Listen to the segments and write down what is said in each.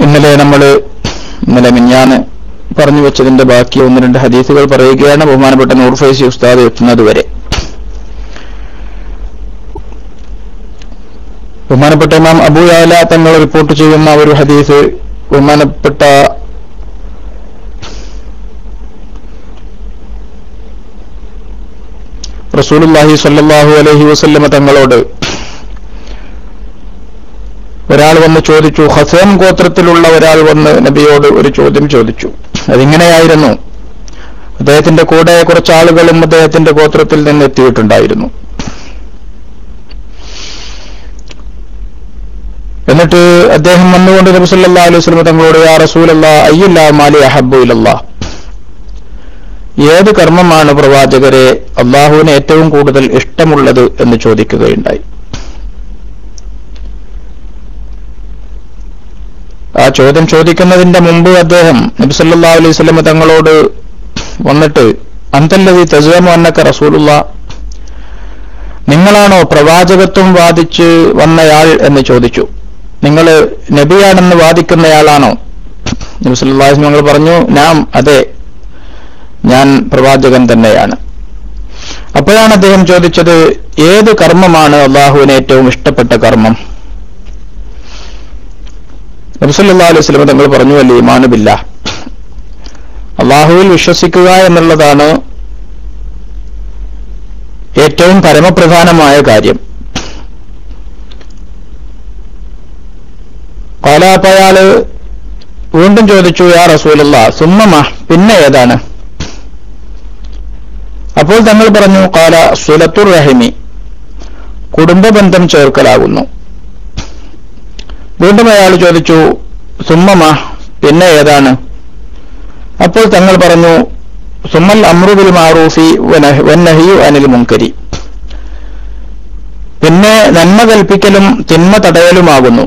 ഇന്നലെ നമ്മൾ ഇന്നലെ മിഞ്ഞാന്ന് പറഞ്ഞു വെച്ചതിന്റെ ബാക്കി ഒന്ന് രണ്ട് ഹദീസുകൾ പറയുകയാണ് ബഹുമാനപ്പെട്ട നൂർ ഫൈസി ഉസ്താദ് എത്തുന്നത് വരെ ബഹുമാനപ്പെട്ട ഇമാം അബൂ യാല തങ്ങൾ റിപ്പോർട്ട് ചെയ്യുന്ന ഒരു ഹദീസ് ബഹുമാനപ്പെട്ട റസൂലുള്ളാഹി സല്ലാഹു അലഹി വസല്ലമ തങ്ങളോട് ഒരാൾ വന്ന് ചോദിച്ചു ഹസേൻ ഗോത്രത്തിലുള്ള ഒരാൾ വന്ന് നബിയോട് ഒരു ചോദ്യം ചോദിച്ചു. അതിങ്ങനെയായിരുന്നു. അദ്ദേഹത്തിന്റെ കൂടെ കുറച്ച് ആളുകളും അദ്ദേഹത്തിന്റെ ഗോത്രത്തിൽ നിന്ന് എത്തിയിട്ടുണ്ടായിരുന്നു. എന്നിട്ട് അദ്ദേഹം വന്നുകൊണ്ട് നബി സല്ലല്ലാഹു അലൈഹി വസല്ലം തങ്ങളോട് യാ റസൂലല്ലാ അയ്യല്ല മാലി അഹബു ഇലല്ലാ? ഏത് കർമ്മമാണ് പ്രവാചകരെ അള്ളാഹുവിന് ഏറ്റവും കൂടുതൽ ഇഷ്ടമുള്ളത് എന്ന് ചോദിക്കുകയുണ്ടായി. ആ ചോദ്യം ചോദിക്കുന്നതിന്റെ മുമ്പ് അദ്ദേഹം നബി സല്ലല്ലാഹു അലൈഹി സ്വലമ തങ്ങളോട് വന്നിട്ട് അന്തല്ലതി തസ്വമു അന്നക റസൂലുള്ള നിങ്ങളാണോ പ്രവാചകത്വം വാദിച്ച് വന്നയാൾ? എന്ന് ചോദിച്ചു. നിങ്ങൾ നബിയാണെന്ന് വാദിക്കുന്നയാളാണോ? നബി സല്ലല്ലാഹു ഞങ്ങൾ പറഞ്ഞു നാം അതെ ഞാൻ പ്രവാചകൻ തന്നെയാണ്. അപ്പോഴാണ് അദ്ദേഹം ചോദിച്ചത് ഏത് കർമ്മമാണ് അള്ളാഹുവിന് ഏറ്റവും ഇഷ്ടപ്പെട്ട കർമ്മം? നബിസല്ലാ അലൈഹി സ്വലമ തങ്ങൾ പറഞ്ഞു അല്ലേ ഇമാനുബില്ല അള്ളാഹുവിൽ വിശ്വസിക്കുക എന്നുള്ളതാണ് ഏറ്റവും പരമപ്രധാനമായ കാര്യം. കാലാപ്പയാൾ വീണ്ടും ചോദിച്ചു യാ റസൂലല്ല സുമ്മമ പിന്നെ ഏതാണ്? അപ്പോൾ തങ്ങൾ പറഞ്ഞു കാല സുലത്തുർ റഹിമി കുടുംബബന്ധം ചേർക്കലാകുന്നു. വീണ്ടും അയാൾ ചോദിച്ചു സുമ്മമ? പിന്നെ ഏതാണ്? അപ്പോൾ തങ്ങൾ പറഞ്ഞു സുമ്മൽ അമ്രുബിൽ മാറൂഫി വന്നഹിയു അനിൽ മുങ്കരി പിന്നെ നന്മ കൽപ്പിക്കലും തിന്മ തടയലുമാകുന്നു.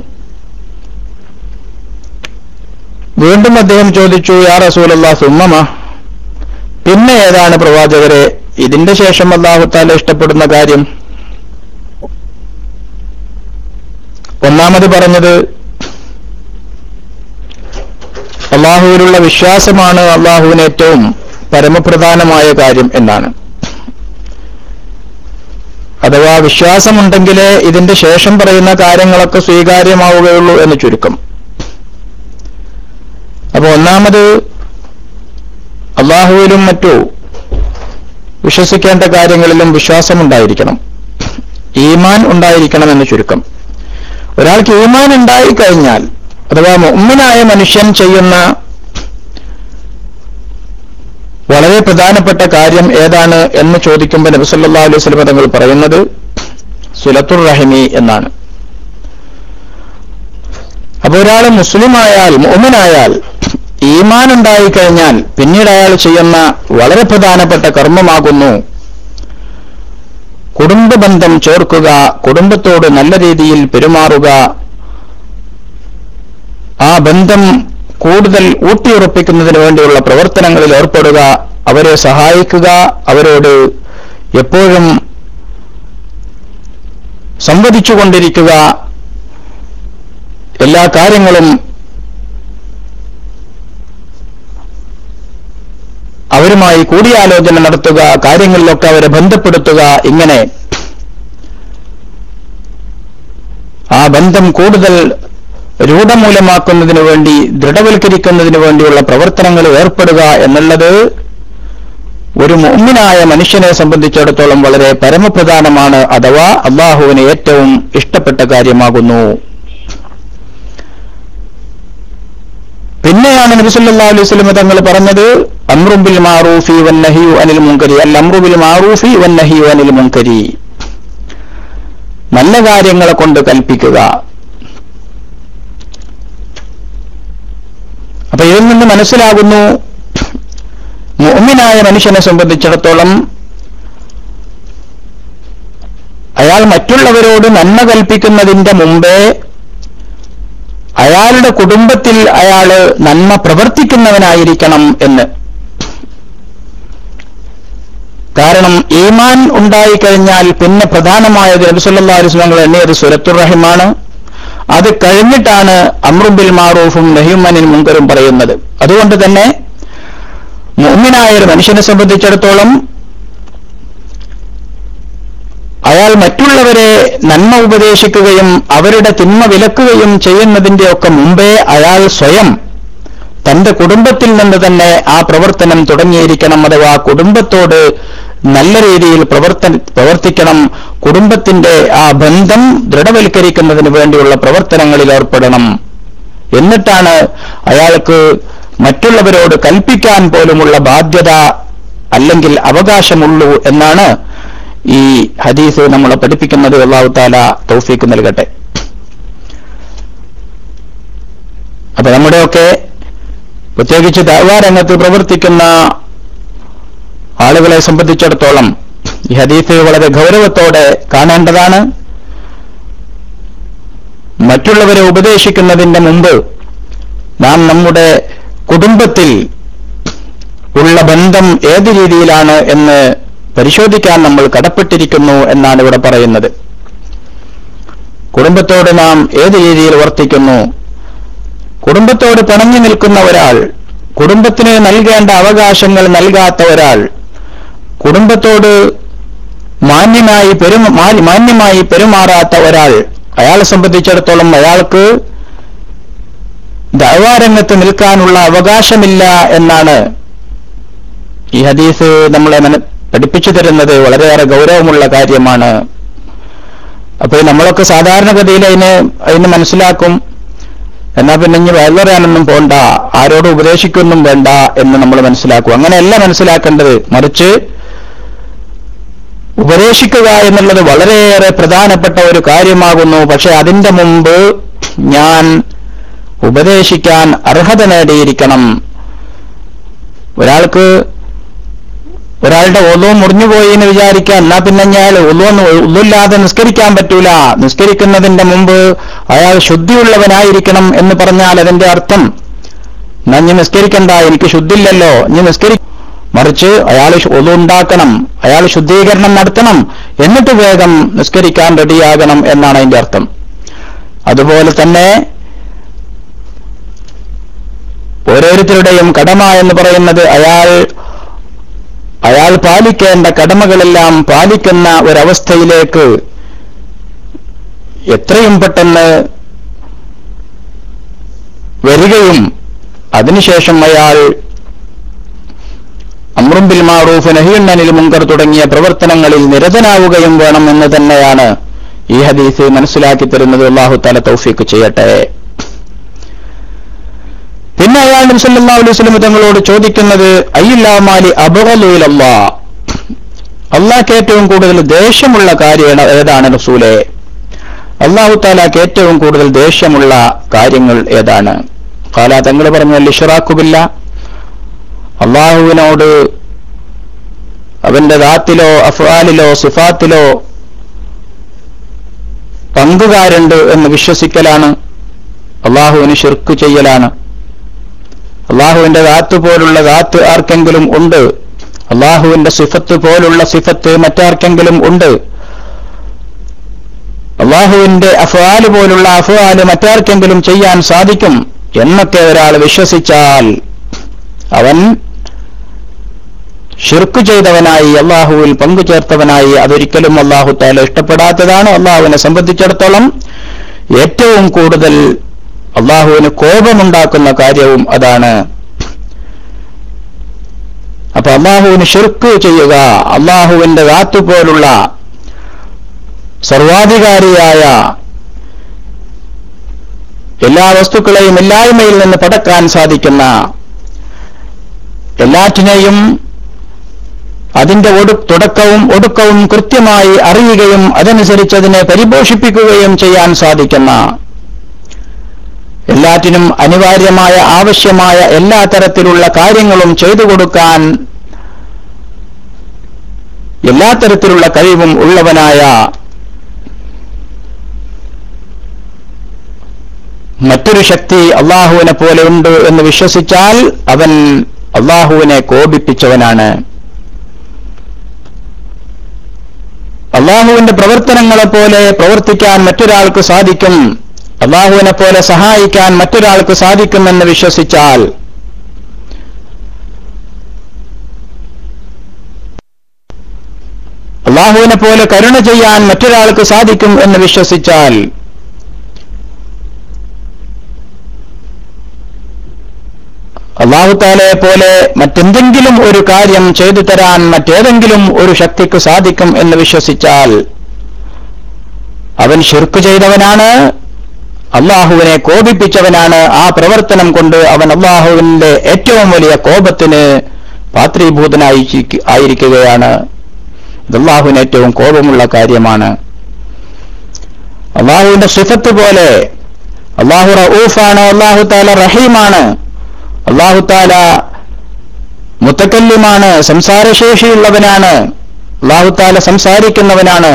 വീണ്ടും അദ്ദേഹം ചോദിച്ചു യാ റസൂലല്ല സുമ്മമ? പിന്നെ ഏതാണ് പ്രവാചകരെ? ഇതിന്റെ ശേഷം അള്ളാഹുത്താല ഇഷ്ടപ്പെടുന്ന കാര്യം? ഒന്നാമത് പറഞ്ഞത് അള്ളാഹുവിലുള്ള വിശ്വാസമാണ് അള്ളാഹുവിന് ഏറ്റവും പരമപ്രധാനമായ കാര്യം എന്നാണ്. അഥവാ വിശ്വാസമുണ്ടെങ്കിലേ ഇതിന്റെ ശേഷം പറയുന്ന കാര്യങ്ങളൊക്കെ സ്വീകാര്യമാവുകയുള്ളൂ എന്ന് ചുരുക്കം. അപ്പൊ ഒന്നാമത് അള്ളാഹുവിലും മറ്റു വിശ്വസിക്കേണ്ട കാര്യങ്ങളിലും വിശ്വാസമുണ്ടായിരിക്കണം. ഈമാൻ ഉണ്ടായിരിക്കണം എന്ന് ചുരുക്കം. ഒരാൾക്ക് ഈമാൻ ഉണ്ടായിക്കഴിഞ്ഞാൽ അഥവാ മുമ്മിനായ മനുഷ്യൻ ചെയ്യുന്ന വളരെ പ്രധാനപ്പെട്ട കാര്യം ഏതാണ് എന്ന് ചോദിക്കുമ്പോൾ നബി സല്ലല്ലാഹു അലൈഹി വസല്ലം തങ്ങൾ പറയുന്നത് സുലത്തുർ റഹിമി എന്നാണ്. അപ്പൊ ഒരാൾ മുസ്ലിമായാൽ ഉമ്മനായാൽ ഈമാൻ ഉണ്ടായിക്കഴിഞ്ഞാൽ പിന്നീട് അയാൾ ചെയ്യുന്ന വളരെ പ്രധാനപ്പെട്ട കർമ്മമാകുന്നു. കുടുംബബന്ധം ചേർക്കുക കുടുംബത്തോട് നല്ല രീതിയിൽ പെരുമാറുക. ആ ബന്ധം കൂടുതൽ ഊട്ടിയുറപ്പിക്കുന്നതിന് വേണ്ടിയുള്ള പ്രവർത്തനങ്ങളിൽ ഏർപ്പെടുക അവരെ സഹായിക്കുക അവരോട് എപ്പോഴും സംവദിച്ചുകൊണ്ടിരിക്കുക. എല്ലാ കാര്യങ്ങളും അവരുമായി കൂടിയാലോചന നടത്തുക കാര്യങ്ങളിലൊക്കെ അവരെ ബന്ധപ്പെടുത്തുക ഇങ്ങനെ. ആ ബന്ധം കൂടുതൽ രൂഢമൂലമാക്കുന്നതിനു വേണ്ടി ദൃഢവൽക്കരിക്കുന്നതിനു വേണ്ടിയുള്ള പ്രവർത്തനങ്ങളിൽ ഏർപ്പെടുക എന്നുള്ളത് ഒരു മുമ്മിനായ മനുഷ്യനെ സംബന്ധിച്ചിടത്തോളം വളരെ പരമപ്രധാനമാണ് അഥവാ അള്ളാഹുവിന് ഏറ്റവും ഇഷ്ടപ്പെട്ട കാര്യമാകുന്നു. പിന്നെയാണ് നബിസല്ലാ അലൈഹി സ്വലമ തങ്ങൾ പറഞ്ഞത് അമ്രുബിൽ മാറൂഫി വൻ നഹിയു അനിൽ മുങ്കരി അല്ല അമ്രുബിൽ മാറൂഫി വൻ നഹിയു അനിൽ മുങ്കരി നല്ല കാര്യങ്ങളെ കൊണ്ട് കൽപ്പിക്കുക. അപ്പൊ ഇതിൽ നിന്ന് മനസ്സിലാകുന്നു മുഅ്മിനായ മനുഷ്യനെ സംബന്ധിച്ചിടത്തോളം അയാൾ മറ്റുള്ളവരോട് നന്മ കൽപ്പിക്കുന്നതിന്റെ മുമ്പേ അയാളുടെ കുടുംബത്തിൽ അയാൾ നന്മ പ്രവർത്തിക്കുന്നവനായിരിക്കണം എന്ന്. കാരണം ഈമാൻ ഉണ്ടായിക്കഴിഞ്ഞാൽ പിന്നെ പ്രധാനമായത് നബിസല്ലാ അലിസ്ലാങ്ങൾ എണ്ണിയത് സുരത്തുർ റഹിമാണ്. അത് കഴിഞ്ഞിട്ടാണ് അമ്രുബിൽ മാറൂഫും നഹിമനിൻ മുങ്കരും പറയുന്നത്. അതുകൊണ്ട് തന്നെ മുഅ്മിനായ ഒരു മനുഷ്യനെ സംബന്ധിച്ചിടത്തോളം അയാൾ മറ്റുള്ളവരെ നന്മ ഉപദേശിക്കുകയും അവരുടെ തിന്മ വിലക്കുകയും ചെയ്യുന്നതിന്റെയൊക്കെ മുമ്പേ അയാൾ സ്വയം തന്റെ കുടുംബത്തിൽ നിന്ന് തന്നെ ആ പ്രവർത്തനം തുടങ്ങിയിരിക്കണം അഥവാ കുടുംബത്തോട് നല്ല രീതിയിൽ പ്രവർത്തന പ്രവർത്തിക്കണം. കുടുംബത്തിന്റെ ആ ബന്ധം ദൃഢവൽക്കരിക്കുന്നതിന് വേണ്ടിയുള്ള പ്രവർത്തനങ്ങളിൽ ഏർപ്പെടണം. എന്നിട്ടാണ് അയാൾക്ക് മറ്റുള്ളവരോട് കൽപ്പിക്കാൻ പോലുമുള്ള ബാധ്യത അല്ലെങ്കിൽ അവകാശമുള്ളൂ എന്നാണ് ഈ ഹദീസ് നമ്മളെ പഠിപ്പിക്കുന്നത് അള്ളാഹു താല തൗഫീക്ക് നൽകട്ടെ. അപ്പൊ നമ്മുടെയൊക്കെ പ്രത്യേകിച്ച് ദാവാരംഗത്ത് പ്രവർത്തിക്കുന്ന ആളുകളെ സംബന്ധിച്ചിടത്തോളം ഈ ഹദീസ് വളരെ ഗൗരവത്തോടെ കാണേണ്ടതാണ്. മറ്റുള്ളവരെ ഉപദേശിക്കുന്നതിന്റെ മുമ്പ് നാം നമ്മുടെ കുടുംബത്തിൽ ഉള്ള ബന്ധം ഏത് രീതിയിലാണ് എന്ന് പരിശോധിക്കാൻ നമ്മൾ കടപ്പെട്ടിരിക്കുന്നു എന്നാണ് ഇവിടെ പറയുന്നത്. കുടുംബത്തോട് നാം ഏത് രീതിയിൽ വർത്തിക്കുന്നു? കുടുംബത്തോട് പിണങ്ങി നിൽക്കുന്ന ഒരാൾ കുടുംബത്തിന് നൽകേണ്ട അവകാശങ്ങൾ നൽകാത്ത ഒരാൾ കുടുംബത്തോട് മാന്യമായി പെരുമ മാന്യമായി പെരുമാറാത്ത ഒരാൾ അയാളെ സംബന്ധിച്ചിടത്തോളം അയാൾക്ക് ദൈവാരംഗത്ത് നിൽക്കാനുള്ള അവകാശമില്ല എന്നാണ് ഈ ഹദീസ് നമ്മളെ പഠിപ്പിച്ചു തരുന്നത് വളരെയേറെ ഗൗരവമുള്ള കാര്യമാണ്. അപ്പോൾ നമ്മളൊക്കെ സാധാരണഗതിയിൽ അതിന് അതിന് മനസ്സിലാക്കും. എന്നാ പിന്നെ ഇനി വയലറിയാനൊന്നും പോണ്ട ആരോട് ഉപദേശിക്കൊന്നും വേണ്ട എന്ന് നമ്മൾ മനസ്സിലാക്കും. അങ്ങനെയല്ല മനസ്സിലാക്കേണ്ടത്. മറിച്ച് ഉപദേശിക്കുക എന്നുള്ളത് വളരെയേറെ പ്രധാനപ്പെട്ട ഒരു കാര്യമാകുന്നു. പക്ഷെ അതിന്റെ മുമ്പ് ഞാൻ ഉപദേശിക്കാൻ അർഹത നേടിയിരിക്കണം. ഒരാൾക്ക് ഒരാളുടെ ഒലു മുറിഞ്ഞുപോയി എന്ന് വിചാരിക്കാൻ എന്നാ പിന്നെ ഞാൻ ഒലുവൊന്ന് ഒല്ലില്ലാതെ നിസ്കരിക്കാൻ പറ്റൂല. നിസ്കരിക്കുന്നതിന്റെ മുമ്പ് അയാൾ ശുദ്ധിയുള്ളവനായിരിക്കണം എന്ന് പറഞ്ഞാൽ അതിന്റെ അർത്ഥം ഞാൻ നിസ്കരിക്കണ്ട എനിക്ക് ശുദ്ധില്ലല്ലോ ഞാൻ നിസ്കരി മറിച്ച് അയാൾ ഒലു ഉണ്ടാക്കണം. അയാൾ ശുദ്ധീകരണം നടത്തണം. എന്നിട്ട് വേഗം നിസ്കരിക്കാൻ റെഡിയാകണം എന്നാണ് അതിന്റെ അർത്ഥം. അതുപോലെ തന്നെ ഓരോരുത്തരുടെയും കടമ എന്ന് പറയുന്നത് അയാൾ അയാൾ പാലിക്കേണ്ട കടമകളെല്ലാം പാലിക്കുന്ന ഒരവസ്ഥയിലേക്ക് എത്രയും പെട്ടെന്ന് വരികയും അതിനുശേഷം അയാൾ അമ്രുംബിൽ മാറൂഫ് നഹിയുണ്ണനിൽ മുങ്കർ തുടങ്ങിയ പ്രവർത്തനങ്ങളിൽ നിരതനാവുകയും വേണം എന്ന് തന്നെയാണ് ഈ ഹദീസ് മനസ്സിലാക്കി തരുന്നത്. അള്ളാഹു തല തൗഫീക്ക് ചെയ്യട്ടെ. പിന്നെ അയാൾ നബ്സല്ലാ അലൈഹി സ്വലം തങ്ങളോട് ചോദിക്കുന്നത് അയ്യില്ലാമാലി അബുറലൂലല്ല അള്ളാഹ്ക്ക് ഏറ്റവും കൂടുതൽ ദേഷ്യമുള്ള കാര്യം ഏതാണ് റസൂലെ? അള്ളാഹു താലാക്ക് ഏറ്റവും കൂടുതൽ ദേഷ്യമുള്ള കാര്യങ്ങൾ ഏതാണ്? കാല തങ്ങൾ പറഞ്ഞ ലിഷറാക്കുമില്ല അള്ളാഹുവിനോട് അവന്റെ ദാത്തിലോ അഫ്വാലിലോ സിഫാത്തിലോ പങ്കുകാരുണ്ട് എന്ന് വിശ്വസിക്കലാണ്. അള്ളാഹുവിന് ഷിർക്ക് ചെയ്യലാണ്. അള്ളാഹുവിന്റെ ദാത്ത് പോലുള്ള ദാത്ത് ആർക്കെങ്കിലും ഉണ്ട്? അള്ളാഹുവിന്റെ സിഫത്ത് പോലുള്ള സിഫത്ത് മറ്റാർക്കെങ്കിലും ഉണ്ട്? അള്ളാഹുവിന്റെ അഫ്വാൽ പോലുള്ള അഫ്വാൽ മറ്റാർക്കെങ്കിലും ചെയ്യാൻ സാധിക്കും എന്നൊക്കെ ഒരാൾ വിശ്വസിച്ചാൽ അവൻ ഷിർക്ക് ചെയ്തവനായി അള്ളാഹുവിൽ പങ്കുചേർത്തവനായി അതൊരിക്കലും അള്ളാഹു താല ഇഷ്ടപ്പെടാത്തതാണ്. അള്ളാഹുവിനെ സംബന്ധിച്ചിടത്തോളം ഏറ്റവും കൂടുതൽ അള്ളാഹുവിന് കോപമുണ്ടാക്കുന്ന കാര്യവും അതാണ്. അപ്പൊ അള്ളാഹുവിന് ഷിർക്ക് ചെയ്യുക അള്ളാഹുവിന്റെ പോലുള്ള സർവാധികാരിയായ എല്ലാ വസ്തുക്കളെയും ഇല്ലായ്മയിൽ നിന്ന് പടക്കാൻ സാധിക്കുന്ന എല്ലാറ്റിനെയും അതിന്റെ ഒടു തുടക്കവും ഒടുക്കവും കൃത്യമായി അറിയുകയും അതനുസരിച്ച് അതിനെ പരിപോഷിപ്പിക്കുകയും ചെയ്യാൻ സാധിക്കുന്ന എല്ലാറ്റിനും അനിവാര്യമായ ആവശ്യമായ എല്ലാ തരത്തിലുള്ള കാര്യങ്ങളും ചെയ്തു കൊടുക്കാൻ എല്ലാ തരത്തിലുള്ള കഴിവും ഉള്ളവനായ മറ്റൊരു ശക്തി അള്ളാഹുവിനെ പോലെ ഉണ്ട് എന്ന് വിശ്വസിച്ചാൽ അവൻ അള്ളാഹുവിനെ കോപിപ്പിച്ചവനാണ്. അള്ളാഹുവിന്റെ പ്രവർത്തനങ്ങളെ പോലെ പ്രവർത്തിക്കാൻ മറ്റൊരാൾക്ക് സാധിക്കും. അള്ളാഹുവിനെ പോലെ സഹായിക്കാൻ മറ്റൊരാൾക്ക് സാധിക്കുമെന്ന് വിശ്വസിച്ചാൽ അള്ളാഹുവിനെ പോലെ കരുണ ചെയ്യാൻ മറ്റൊരാൾക്ക് സാധിക്കും എന്ന് വിശ്വസിച്ചാൽ അള്ളാഹുത്താലയെ പോലെ മറ്റെന്തെങ്കിലും ഒരു കാര്യം ചെയ്തു തരാൻ മറ്റേതെങ്കിലും ഒരു ശക്തിക്ക് സാധിക്കും എന്ന് വിശ്വസിച്ചാൽ അവൻ ഷിർക്ക് ചെയ്തവനാണ്. അള്ളാഹുവിനെ കോപിപ്പിച്ചവനാണ് ആ പ്രവർത്തനം കൊണ്ട് അവൻ അള്ളാഹുവിന്റെ ഏറ്റവും വലിയ കോപത്തിന് പാത്രീഭൂതനായി ആയിരിക്കുകയാണ്. ഇത് അള്ളാഹുവിന് ഏറ്റവും കോപമുള്ള കാര്യമാണ്. അള്ളാഹുവിന്റെ സിഫത്ത് പോലെ അള്ളാഹു റഊഫാണ് അള്ളാഹു താല റഹീമാണ് അള്ളാഹു താല മുത്തക്കല്യമാണ് സംസാരശേഷിയുള്ളവനാണ് അള്ളാഹു താല സംസാരിക്കുന്നവനാണ്.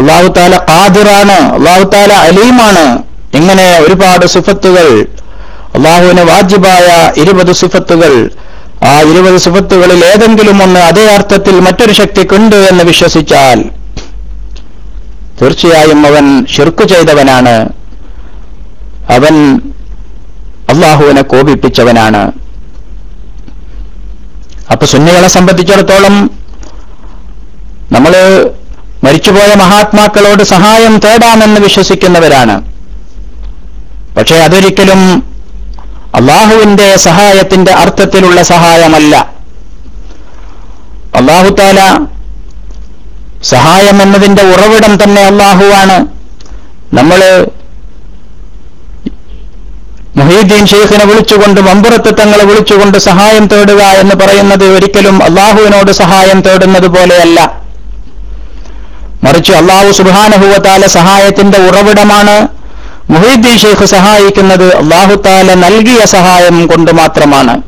അള്ളാഹു താല ഖാദിറാണ് അള്ളാഹു താല അലീമാണ്. ഇങ്ങനെ ഒരുപാട് സുഫത്തുകൾ അള്ളാഹുവിന് വാജിബായ ഇരുപത് സുഫത്തുകൾ. ആ ഇരുപത് സുഫത്തുകളിൽ ഏതെങ്കിലും ഒന്ന് അതേ അർത്ഥത്തിൽ മറ്റൊരു ശക്തിക്കുണ്ട് എന്ന് വിശ്വസിച്ചാൽ തീർച്ചയായും അവൻ ഷിർക്കു ചെയ്തവനാണ്. അവൻ അള്ളാഹുവിനെ കോപിപ്പിച്ചവനാണ്. അപ്പൊ സുന്നികളെ സംബന്ധിച്ചിടത്തോളം നമ്മൾ മരിച്ചുപോയ മഹാത്മാക്കളോട് സഹായം തേടാമെന്ന് വിശ്വസിക്കുന്നവരാണ്. പക്ഷേ അതൊരിക്കലും അള്ളാഹുവിന്റെ സഹായത്തിന്റെ അർത്ഥത്തിലുള്ള സഹായമല്ല. അള്ളാഹുത്താല സഹായം എന്നതിന്റെ ഉറവിടം തന്നെ അള്ളാഹുവാണ് നമ്മൾ മുഹീദ്ദീൻ ഷെയ്ഖിനെ വിളിച്ചുകൊണ്ട് മമ്പുറത്ത് തങ്ങളെ വിളിച്ചുകൊണ്ട് സഹായം തേടുക എന്ന് പറയുന്നത് ഒരിക്കലും അള്ളാഹുവിനോട് സഹായം തേടുന്നത് പോലെയല്ല. മറിച്ച് അള്ളാഹു സുബാനഹുവത്താല സഹായത്തിന്റെ ഉറവിടമാണ് മുഹീദ്ദീൻ ഷെയ്ഖ് സഹായിക്കുന്നത് അള്ളാഹുത്താല നൽകിയ സഹായം കൊണ്ട് മാത്രമാണ്.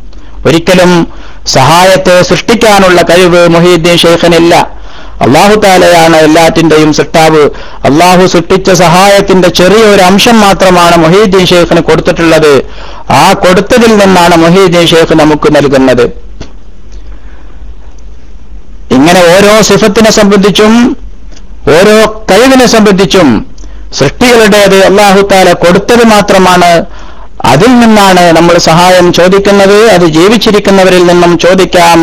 ഒരിക്കലും സഹായത്തെ സൃഷ്ടിക്കാനുള്ള കഴിവ് മുഹീദ്ദീൻ ഷെയ്ഖിനില്ല. അള്ളാഹു താലയാണ് എല്ലാറ്റിന്റെയും സൃഷ്ടാവ്. അള്ളാഹു സൃഷ്ടിച്ച സഹായത്തിന്റെ ചെറിയൊരു അംശം മാത്രമാണ് മൊഹീദ്ദീൻ ഷെയ്ഖിന് കൊടുത്തിട്ടുള്ളത്. ആ കൊടുത്തതിൽ നിന്നാണ് മൊഹീദ്ദീൻ ഷെയ്ഖ് നമുക്ക് നൽകുന്നത്. ഇങ്ങനെ ഓരോ സിഫത്തിനെ സംബന്ധിച്ചും ഓരോ കഴിവിനെ സംബന്ധിച്ചും സൃഷ്ടികളുടേത് അള്ളാഹുത്താല കൊടുത്തത് മാത്രമാണ്. അതിൽ നിന്നാണ് നമ്മൾ സഹായം ചോദിക്കുന്നത്. അത് ജീവിച്ചിരിക്കുന്നവരിൽ നിന്നും ചോദിക്കാം.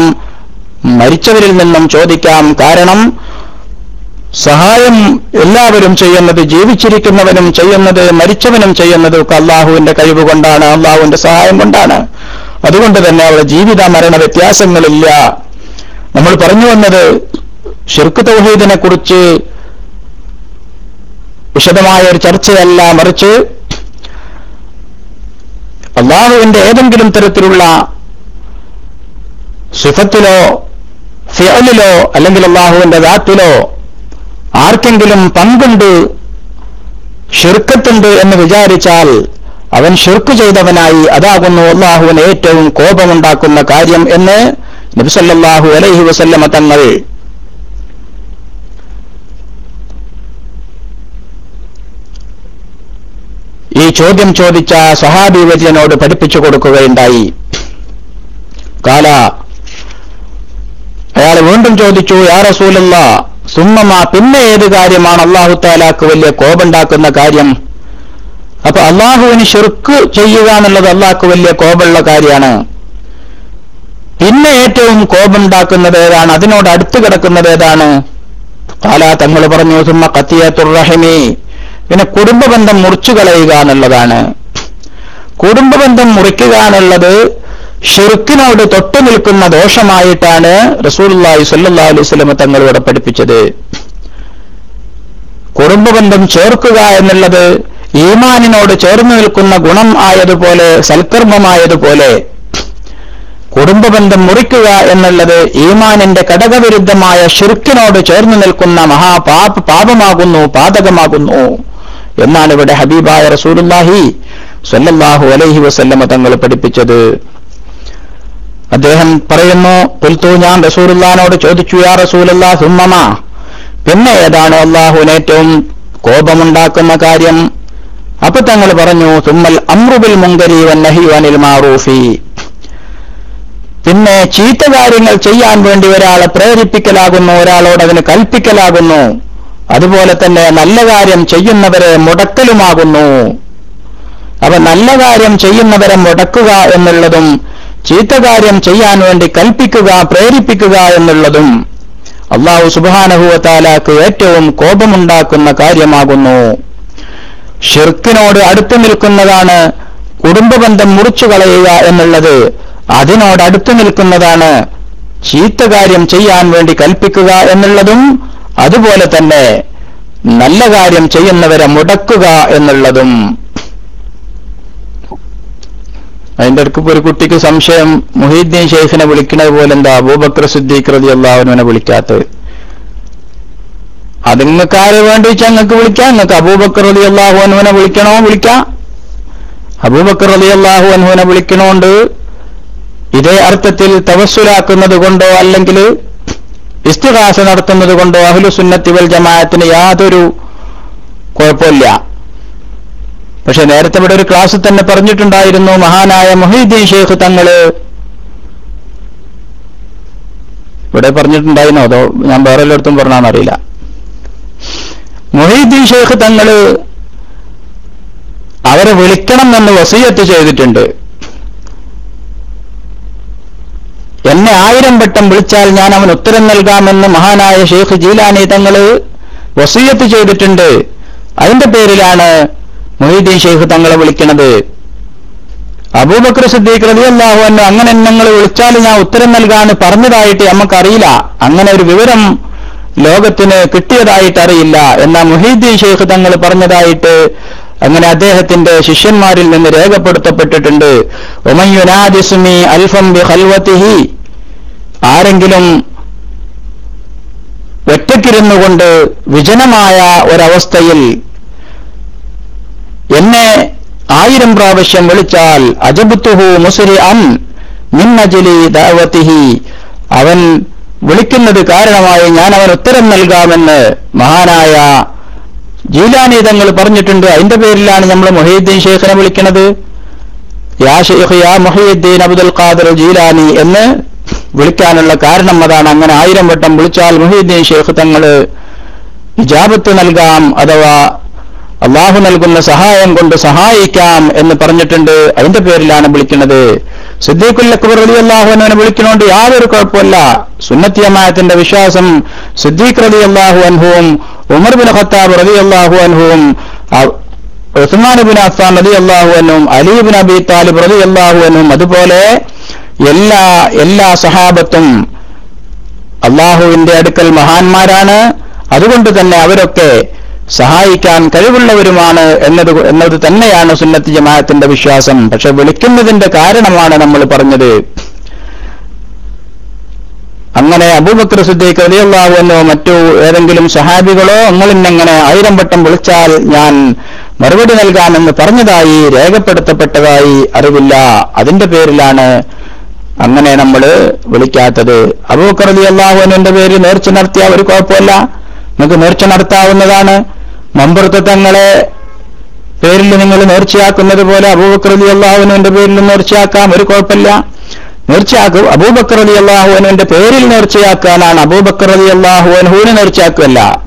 മരിച്ചവരിൽ നിന്നും ചോദിക്കാം. കാരണം സഹായം എല്ലാവരും ചെയ്യുന്നത് ജീവിച്ചിരിക്കുന്നവനും ചെയ്യുന്നത് മരിച്ചവനും ചെയ്യുന്നത് അള്ളാഹുവിന്റെ കഴിവ് കൊണ്ടാണ് അള്ളാഹുവിന്റെ സഹായം കൊണ്ടാണ്. അതുകൊണ്ട് തന്നെ അവിടെ ജീവിത മരണ വ്യത്യാസങ്ങളില്ല. നമ്മൾ പറഞ്ഞു വന്നത് ഷിർക്ക് തൗഹീദിനെ കുറിച്ച് വിശദമായ ഒരു ചർച്ചയല്ല മറിച്ച് അള്ളാഹുവിന്റെ ഏതെങ്കിലും തരത്തിലുള്ള സിഫത്തിലോ ഫിയലിലോ അല്ലെങ്കിൽ അള്ളാഹുവിന്റെ ദാത്തിലോ ആർക്കെങ്കിലും പങ്കുണ്ട് ഷിർക്കത്തുണ്ട് എന്ന് വിചാരിച്ചാൽ അവൻ ഷിർക്ക് ചെയ്തവനായി അതാകുന്നു അള്ളാഹുവിന് ഏറ്റവും കോപമുണ്ടാക്കുന്ന കാര്യം എന്ന് നബിസല്ലാഹു അലൈഹി വസല്ലമ തങ്ങൾ ഈ ചോദ്യം ചോദിച്ച സഹാബി വര്യനോട് പഠിപ്പിച്ചു കൊടുക്കുകയുണ്ടായി. കാല അയാൾ വീണ്ടും ചോദിച്ചു യാ റസൂലല്ല സുമ്മമ പിന്നെ ഏത് കാര്യമാണ് അള്ളാഹു താലാക്ക് വലിയ കോപുണ്ടാക്കുന്ന കാര്യം? അപ്പൊ അള്ളാഹുവിന് ഷിർക്ക് ചെയ്യുക എന്നുള്ളത് അള്ളാഹ്ക്ക് വലിയ കോപമുള്ള കാര്യമാണ്. പിന്നെ ഏറ്റവും കോപമുണ്ടാക്കുന്നത് ഏതാണ്? അതിനോട് അടുത്തു കിടക്കുന്നത് ഏതാണ്? കാല തങ്ങൾ പറഞ്ഞു സുമ്മ കത്തിയത്തുറഹമി പിന്നെ കുടുംബബന്ധം മുറിച്ചു കളയുക എന്നുള്ളതാണ്. കുടുംബബന്ധം മുറിക്കുക എന്നുള്ളത് ഷിർക്കിനോട് തൊട്ടു നിൽക്കുന്ന ദോഷമായിട്ടാണ് റസൂലുള്ളാഹി സ്വല്ലല്ലാഹു അലൈഹി വസല്ലം തങ്ങളിവിടെ പഠിപ്പിച്ചത്. കുടുംബബന്ധം ചേർക്കുക എന്നുള്ളത് ഈമാനിനോട് ചേർന്ന് നിൽക്കുന്ന ഗുണം ആയതുപോലെ സൽക്കർമ്മമായതുപോലെ. കുടുംബബന്ധം മുറിക്കുക എന്നുള്ളത് ഈമാനിന്റെ ഘടകവിരുദ്ധമായ ഷിർക്കിനോട് ചേർന്ന് നിൽക്കുന്ന മഹാപാപ പാപമാകുന്നു പാതകമാകുന്നു. എന്നാണ് ഇവിടെ ഹബീബായ റസൂലുല്ലാഹി സ്വല്ലല്ലാഹു അലൈഹി വസല്ലമ തങ്ങൾ പഠിപ്പിച്ചത്. അദ്ദേഹം പറയുന്നു പുൽത്തു ഞാൻ റസൂലുല്ലാനോട് ചോദിച്ചു യാ റസൂലല്ലാ സുമ്മമ പിന്നെ ഏതാണ് അള്ളാഹുവിന് ഏറ്റവും കോപമുണ്ടാക്കുന്ന കാര്യം? അപ്പൊ തങ്ങൾ പറഞ്ഞു തുമ്മൽ അമ്രുബിൽ മുങ്കരി വന്നഹി വനിൽ മാറൂഫി. പിന്നെ ചീത്ത കാര്യങ്ങൾ ചെയ്യാൻ വേണ്ടി ഒരാളെ പ്രേരിപ്പിക്കലാകുന്നു ഒരാളോട് അതിന് കൽപ്പിക്കലാകുന്നു. അതുപോലെ തന്നെ നല്ല കാര്യം ചെയ്യുന്നവരെ മുടക്കലുമാകുന്നു. അപ്പൊ നല്ല കാര്യം ചെയ്യുന്നവരെ മുടക്കുക എന്നുള്ളതും ചീത്ത കാര്യം ചെയ്യാൻ വേണ്ടി കൽപ്പിക്കുക പ്രേരിപ്പിക്കുക എന്നുള്ളതും അള്ളാഹു സുബാനഹുവത്താലാക്ക് ഏറ്റവും കോപമുണ്ടാക്കുന്ന കാര്യമാകുന്നു. ഷിർക്കിനോട് അടുത്തു നിൽക്കുന്നതാണ് കുടുംബബന്ധം മുറിച്ചു കളയുക എന്നുള്ളത്. അതിനോട് അടുത്തു നിൽക്കുന്നതാണ് ചീത്ത കാര്യം ചെയ്യാൻ വേണ്ടി കൽപ്പിക്കുക എന്നുള്ളതും അതുപോലെ തന്നെ നല്ല കാര്യം ചെയ്യുന്നവരെ മുടക്കുക എന്നുള്ളതും അതിന്റെ അടുക്ക് ഒരു കുട്ടിക്ക് സംശയം മുഹീദ്ദീൻ ഷെയ്ഖിനെ വിളിക്കുന്നത് പോലെ എന്താ? അബൂബക്കർ സിദ്ദീഖ് റതി അള്ളാഹുവിനെ വിളിക്കാത്തത്. അത് നിങ്ങൾക്ക് ആരെ വേണ്ടി വെച്ചാൽ നിങ്ങൾക്ക് വിളിക്കാം? നിങ്ങൾക്ക് അബൂബക്കർ റതി അള്ളാഹു അനുവിനെ വിളിക്കണോ? വിളിക്കാം. അബൂബക്കർ റതി അള്ളാഹു അനുവിനെ വിളിക്കണോണ്ട് ഇതേ അർത്ഥത്തിൽ തവസ്സുലാക്കുന്നത് കൊണ്ടോ അല്ലെങ്കിൽ ഇസ്തിഹാസ നടത്തുന്നത് കൊണ്ട് അഹ്ലു സുന്നത്തി വൽ ജമാഅത്തിന് യാതൊരു കുഴപ്പമില്ല. പക്ഷെ നേരത്തെ ഇവിടെ ഒരു ക്ലാസ് തന്നെ പറഞ്ഞിട്ടുണ്ടായിരുന്നു മഹാനായ മൊഹീദ്ദീൻ ഷെയ്ഖ് തങ്ങൾ. ഇവിടെ പറഞ്ഞിട്ടുണ്ടായിരുന്നോ? അതോ ഞാൻ വേറെ എല്ലായിടത്തും പറഞ്ഞാന്നറിയില്ല മൊഹീദ്ദീൻ ഷെയ്ഖ് തങ്ങൾ അവരെ വിളിക്കണം എന്ന് വസീയത്ത് ചെയ്തിട്ടുണ്ട്. എന്നെ ആയിരം വട്ടം വിളിച്ചാൽ ഞാൻ അവൻ ഉത്തരം നൽകാമെന്ന് മഹാനായ ഷെയ്ഖ് ജീലാനി തങ്ങൾ വസീയത്ത് ചെയ്തിട്ടുണ്ട്. അതിന്റെ പേരിലാണ് മൊഹീദ്ദീൻ ഷെയ്ഖ് തങ്ങളെ വിളിക്കുന്നത് അബൂബക്കർ സിദ്ദീഖ് റളിയല്ലാഹു അൻഹു അങ്ങനെ ഞങ്ങൾ വിളിച്ചാൽ ഞാൻ ഉത്തരം നൽകാന്ന് പറഞ്ഞതായിട്ട് നമുക്കറിയില്ല അങ്ങനെ ഒരു വിവരം ലോകത്തിന് കിട്ടിയതായിട്ട് അറിയില്ല എന്നാൽ മുഹീദ്ദീൻ ഷെയ്ഖ് തങ്ങൾ പറഞ്ഞതായിട്ട് അങ്ങനെ അദ്ദേഹത്തിന്റെ ശിഷ്യന്മാരിൽ നിന്ന് രേഖപ്പെടുത്തപ്പെട്ടിട്ടുണ്ട്. ഒമയുനാദിസുമി അൽഫം ബി ഖൽവത്തിഹി ആരെങ്കിലും ഒറ്റക്കിരുന്നുകൊണ്ട് വിജനമായ ഒരവസ്ഥയിൽ എന്നെ ആയിരം പ്രാവശ്യം വിളിച്ചാൽ അജബുത്തുഹു മുസരി അൻ മിന്നജലി ദാവത്തിഹി അവൻ വിളിക്കുന്നത് കാരണമായി ഞാൻ അവൻ ഉത്തരം നൽകാമെന്ന് മഹാനായ ജീലാനി തങ്ങൾ പറഞ്ഞിട്ടുണ്ട്. അതിന്റെ പേരിലാണ് നമ്മൾ മൊഹീദ്ദീൻ ഷെയ്ഖിനെ വിളിക്കുന്നത് യാ യാ മൊഹീദ്ദീൻ അബ്ദുൽ ഖാദർ ജീലാനി എന്ന് വിളിക്കാനുള്ള കാരണം അതാണ്. അങ്ങനെ ആയിരം വട്ടം വിളിച്ചാൽ മൊഹീദ്ദീൻ ഷെയ്ഖ് തങ്ങൾ ഇജാബത്ത് നൽകാം അഥവാ അള്ളാഹു നൽകുന്ന സഹായം കൊണ്ട് സഹായിക്കാം എന്ന് പറഞ്ഞിട്ടുണ്ട്. അതിന്റെ പേരിലാണ് വിളിക്കുന്നത് സിദ്ദീഖുൽ അക്ബർ യാതൊരു കുഴപ്പമില്ല സുന്നത്തിയമായത്തിന്റെ വിശ്വാസം സിദ്ദീഖ് റലി അള്ളാഹു അൻഹുവും ഉമർ ബിൻ ഖത്താബ് റലി അള്ളാഹു അൻഹുവും ഉസ്മാൻ ബിൻ അഫ്ഫാൻ റലി അള്ളാഹു അനും അലി ബിൻ അബി താലിബ് റലി അള്ളാഹു അനും അതുപോലെ എല്ലാ എല്ലാ സഹാബത്തും അള്ളാഹുവിന്റെ അടുക്കൽ മഹാന്മാരാണ്. അതുകൊണ്ട് തന്നെ അവരൊക്കെ സഹായിക്കാൻ കഴിവുള്ളവരുമാണ് എന്നത് എന്നത് തന്നെയാണ് സുന്നത്ത് ജമാഅത്തിന്റെ വിശ്വാസം. പക്ഷെ വിളിക്കുന്നതിന്റെ കാരണമാണ് നമ്മൾ പറഞ്ഞത്. അങ്ങനെ അബൂബക്കർ സിദ്ദീഖ് അലിയല്ലാവെന്നോ മറ്റു ഏതെങ്കിലും സഹാബികളോ നിങ്ങളിന്നെങ്ങനെ ആയിരം വട്ടം വിളിച്ചാൽ ഞാൻ മറുപടി നൽകാമെന്ന് പറഞ്ഞതായി രേഖപ്പെടുത്തപ്പെട്ടതായി അറിവില്ല. അതിന്റെ പേരിലാണ് അങ്ങനെ നമ്മൾ വിളിക്കാത്തത്. അബൂബക്കർ അലി അള്ളാഹുവിന്റെ പേര് നേർച്ച നടത്തിയ ഒരു കുഴപ്പമില്ല. നിങ്ങൾക്ക് നേർച്ച നടത്താവുന്നതാണ്. മമ്പൃത്വങ്ങളെ പേരിൽ നിങ്ങൾ നേർച്ചയാക്കുന്നത് പോലെ അബൂബക്കർ അലി അള്ളാഹുവിന്റെ പേരിൽ നേർച്ചയാക്കാം ഒരു കുഴപ്പമില്ല. നേർച്ചയാക്കും അബൂബക്കർ അലി അള്ളാഹുവിന്റെ പേരിൽ നേർച്ചയാക്കാനാണ് അബൂബക്കർ അലി അള്ളാഹുവിന് നേർച്ചയാക്കുകയല്ല.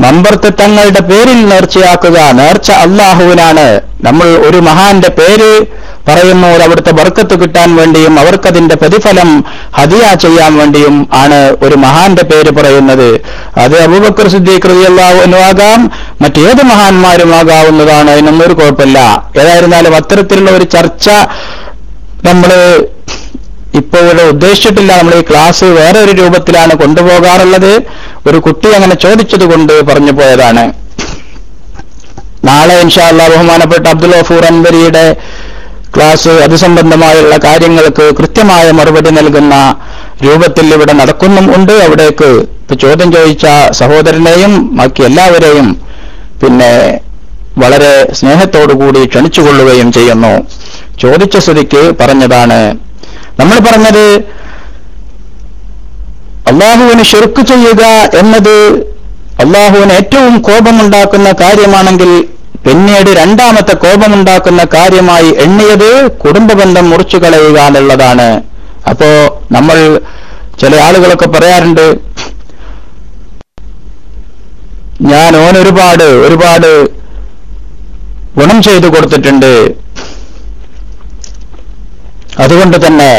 മമ്പർത്തങ്ങളുടെ പേരിൽ നേർച്ചയാക്കുക നേർച്ച അള്ളാഹുവിനാണ് നമ്മൾ ഒരു മഹാന്റെ പേര് പറയുമ്പോൾ അവിടുത്തെ ബർക്കത്ത് കിട്ടാൻ വേണ്ടിയും അവർക്കതിന്റെ പ്രതിഫലം ഹദിയ ചെയ്യാൻ വേണ്ടിയും ആണ് ഒരു മഹാന്റെ പേര് പറയുന്നത്. അത് അബൂബക്കർ സിദ്ദീഖ് റളിയല്ലാഹു ആകാം മറ്റേത് മഹാന്മാരും ആകാവുന്നതാണ് അതിനൊന്നും ഒരു കുഴപ്പമില്ല. ഏതായിരുന്നാലും അത്തരത്തിലുള്ള ഒരു ചർച്ച നമ്മൾ ഇപ്പോൾ ഇവിടെ ഉദ്ദേശിച്ചിട്ടില്ല. നമ്മൾ ഈ ക്ലാസ് വേറെ ഒരു രൂപത്തിലാണ് കൊണ്ടുപോകാറുള്ളത്. ഒരു കുട്ടി അങ്ങനെ ചോദിച്ചത് കൊണ്ട് പറഞ്ഞു പോയതാണ്. നാളെ ഇൻഷാല്ല ബഹുമാനപ്പെട്ട അബ്ദുൽ ഗഫൂർ അൻവരിയുടെ ക്ലാസ് അത് സംബന്ധമായുള്ള കാര്യങ്ങൾക്ക് കൃത്യമായ മറുപടി നൽകുന്ന രൂപത്തിൽ ഇവിടെ നടക്കുന്നും ഉണ്ട്. അവിടേക്ക് ഇപ്പൊ ചോദ്യം ചോദിച്ച സഹോദരനെയും ബാക്കി എല്ലാവരെയും പിന്നെ വളരെ സ്നേഹത്തോടുകൂടി ക്ഷണിച്ചുകൊള്ളുകയും ചെയ്യുന്നു. ചോദിച്ച സ്ഥിതിക്ക് പറഞ്ഞതാണ് നമ്മൾ പറഞ്ഞത് അള്ളാഹുവിന് ഷെർക്ക് ചെയ്യുക എന്നത് അള്ളാഹുവിന് ഏറ്റവും കോപമുണ്ടാക്കുന്ന കാര്യമാണെങ്കിൽ പിന്നീട് രണ്ടാമത്തെ കോപമുണ്ടാക്കുന്ന കാര്യമായി എണ്ണിയത് കുടുംബബന്ധം മുറിച്ചു കളയുക എന്നുള്ളതാണ് അപ്പോ നമ്മൾ ചില ആളുകളൊക്കെ പറയാറുണ്ട് ഞാൻ ഓൻ ഒരുപാട് ഒരുപാട് ഗുണം ചെയ്തു കൊടുത്തിട്ടുണ്ട്. അതുകൊണ്ട് തന്നെ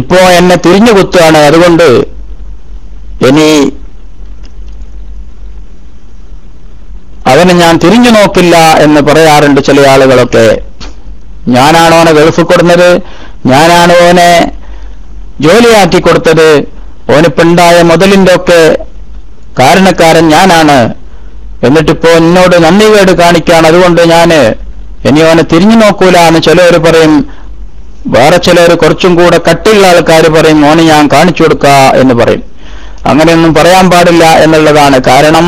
ഇപ്പോ എന്നെ തിരിഞ്ഞു കുത്തുകയാണ് അതുകൊണ്ട് ഇനി അവന് ഞാൻ തിരിഞ്ഞു നോക്കില്ല എന്ന് പറയാറുണ്ട് ചില ആളുകളൊക്കെ. ഞാനാണ് അവനെ ഗൾഫ് കൊടുത്തത്? ഞാനാണ് അവനെ ജോലിയാക്കി കൊടുത്തത്? ഓനിപ്പുണ്ടായ മുതലിന്റെ ഒക്കെ കാരണക്കാരൻ ഞാനാണ്. എന്നിട്ടിപ്പോ എന്നോട് നന്ദി കേട് കാണിക്കാണ്. അതുകൊണ്ട് ഞാൻ ഇനി അവനെ തിരിഞ്ഞു നോക്കൂല എന്ന് ചിലവർ പറയും. വേറെ ചിലർ കുറച്ചും കൂടെ കട്ടിയുള്ള ആൾക്കാർ പറയും ഓന് ഞാൻ കാണിച്ചു കൊടുക്ക എന്ന് പറയും. അങ്ങനെയൊന്നും പറയാൻ പാടില്ല എന്നുള്ളതാണ്. കാരണം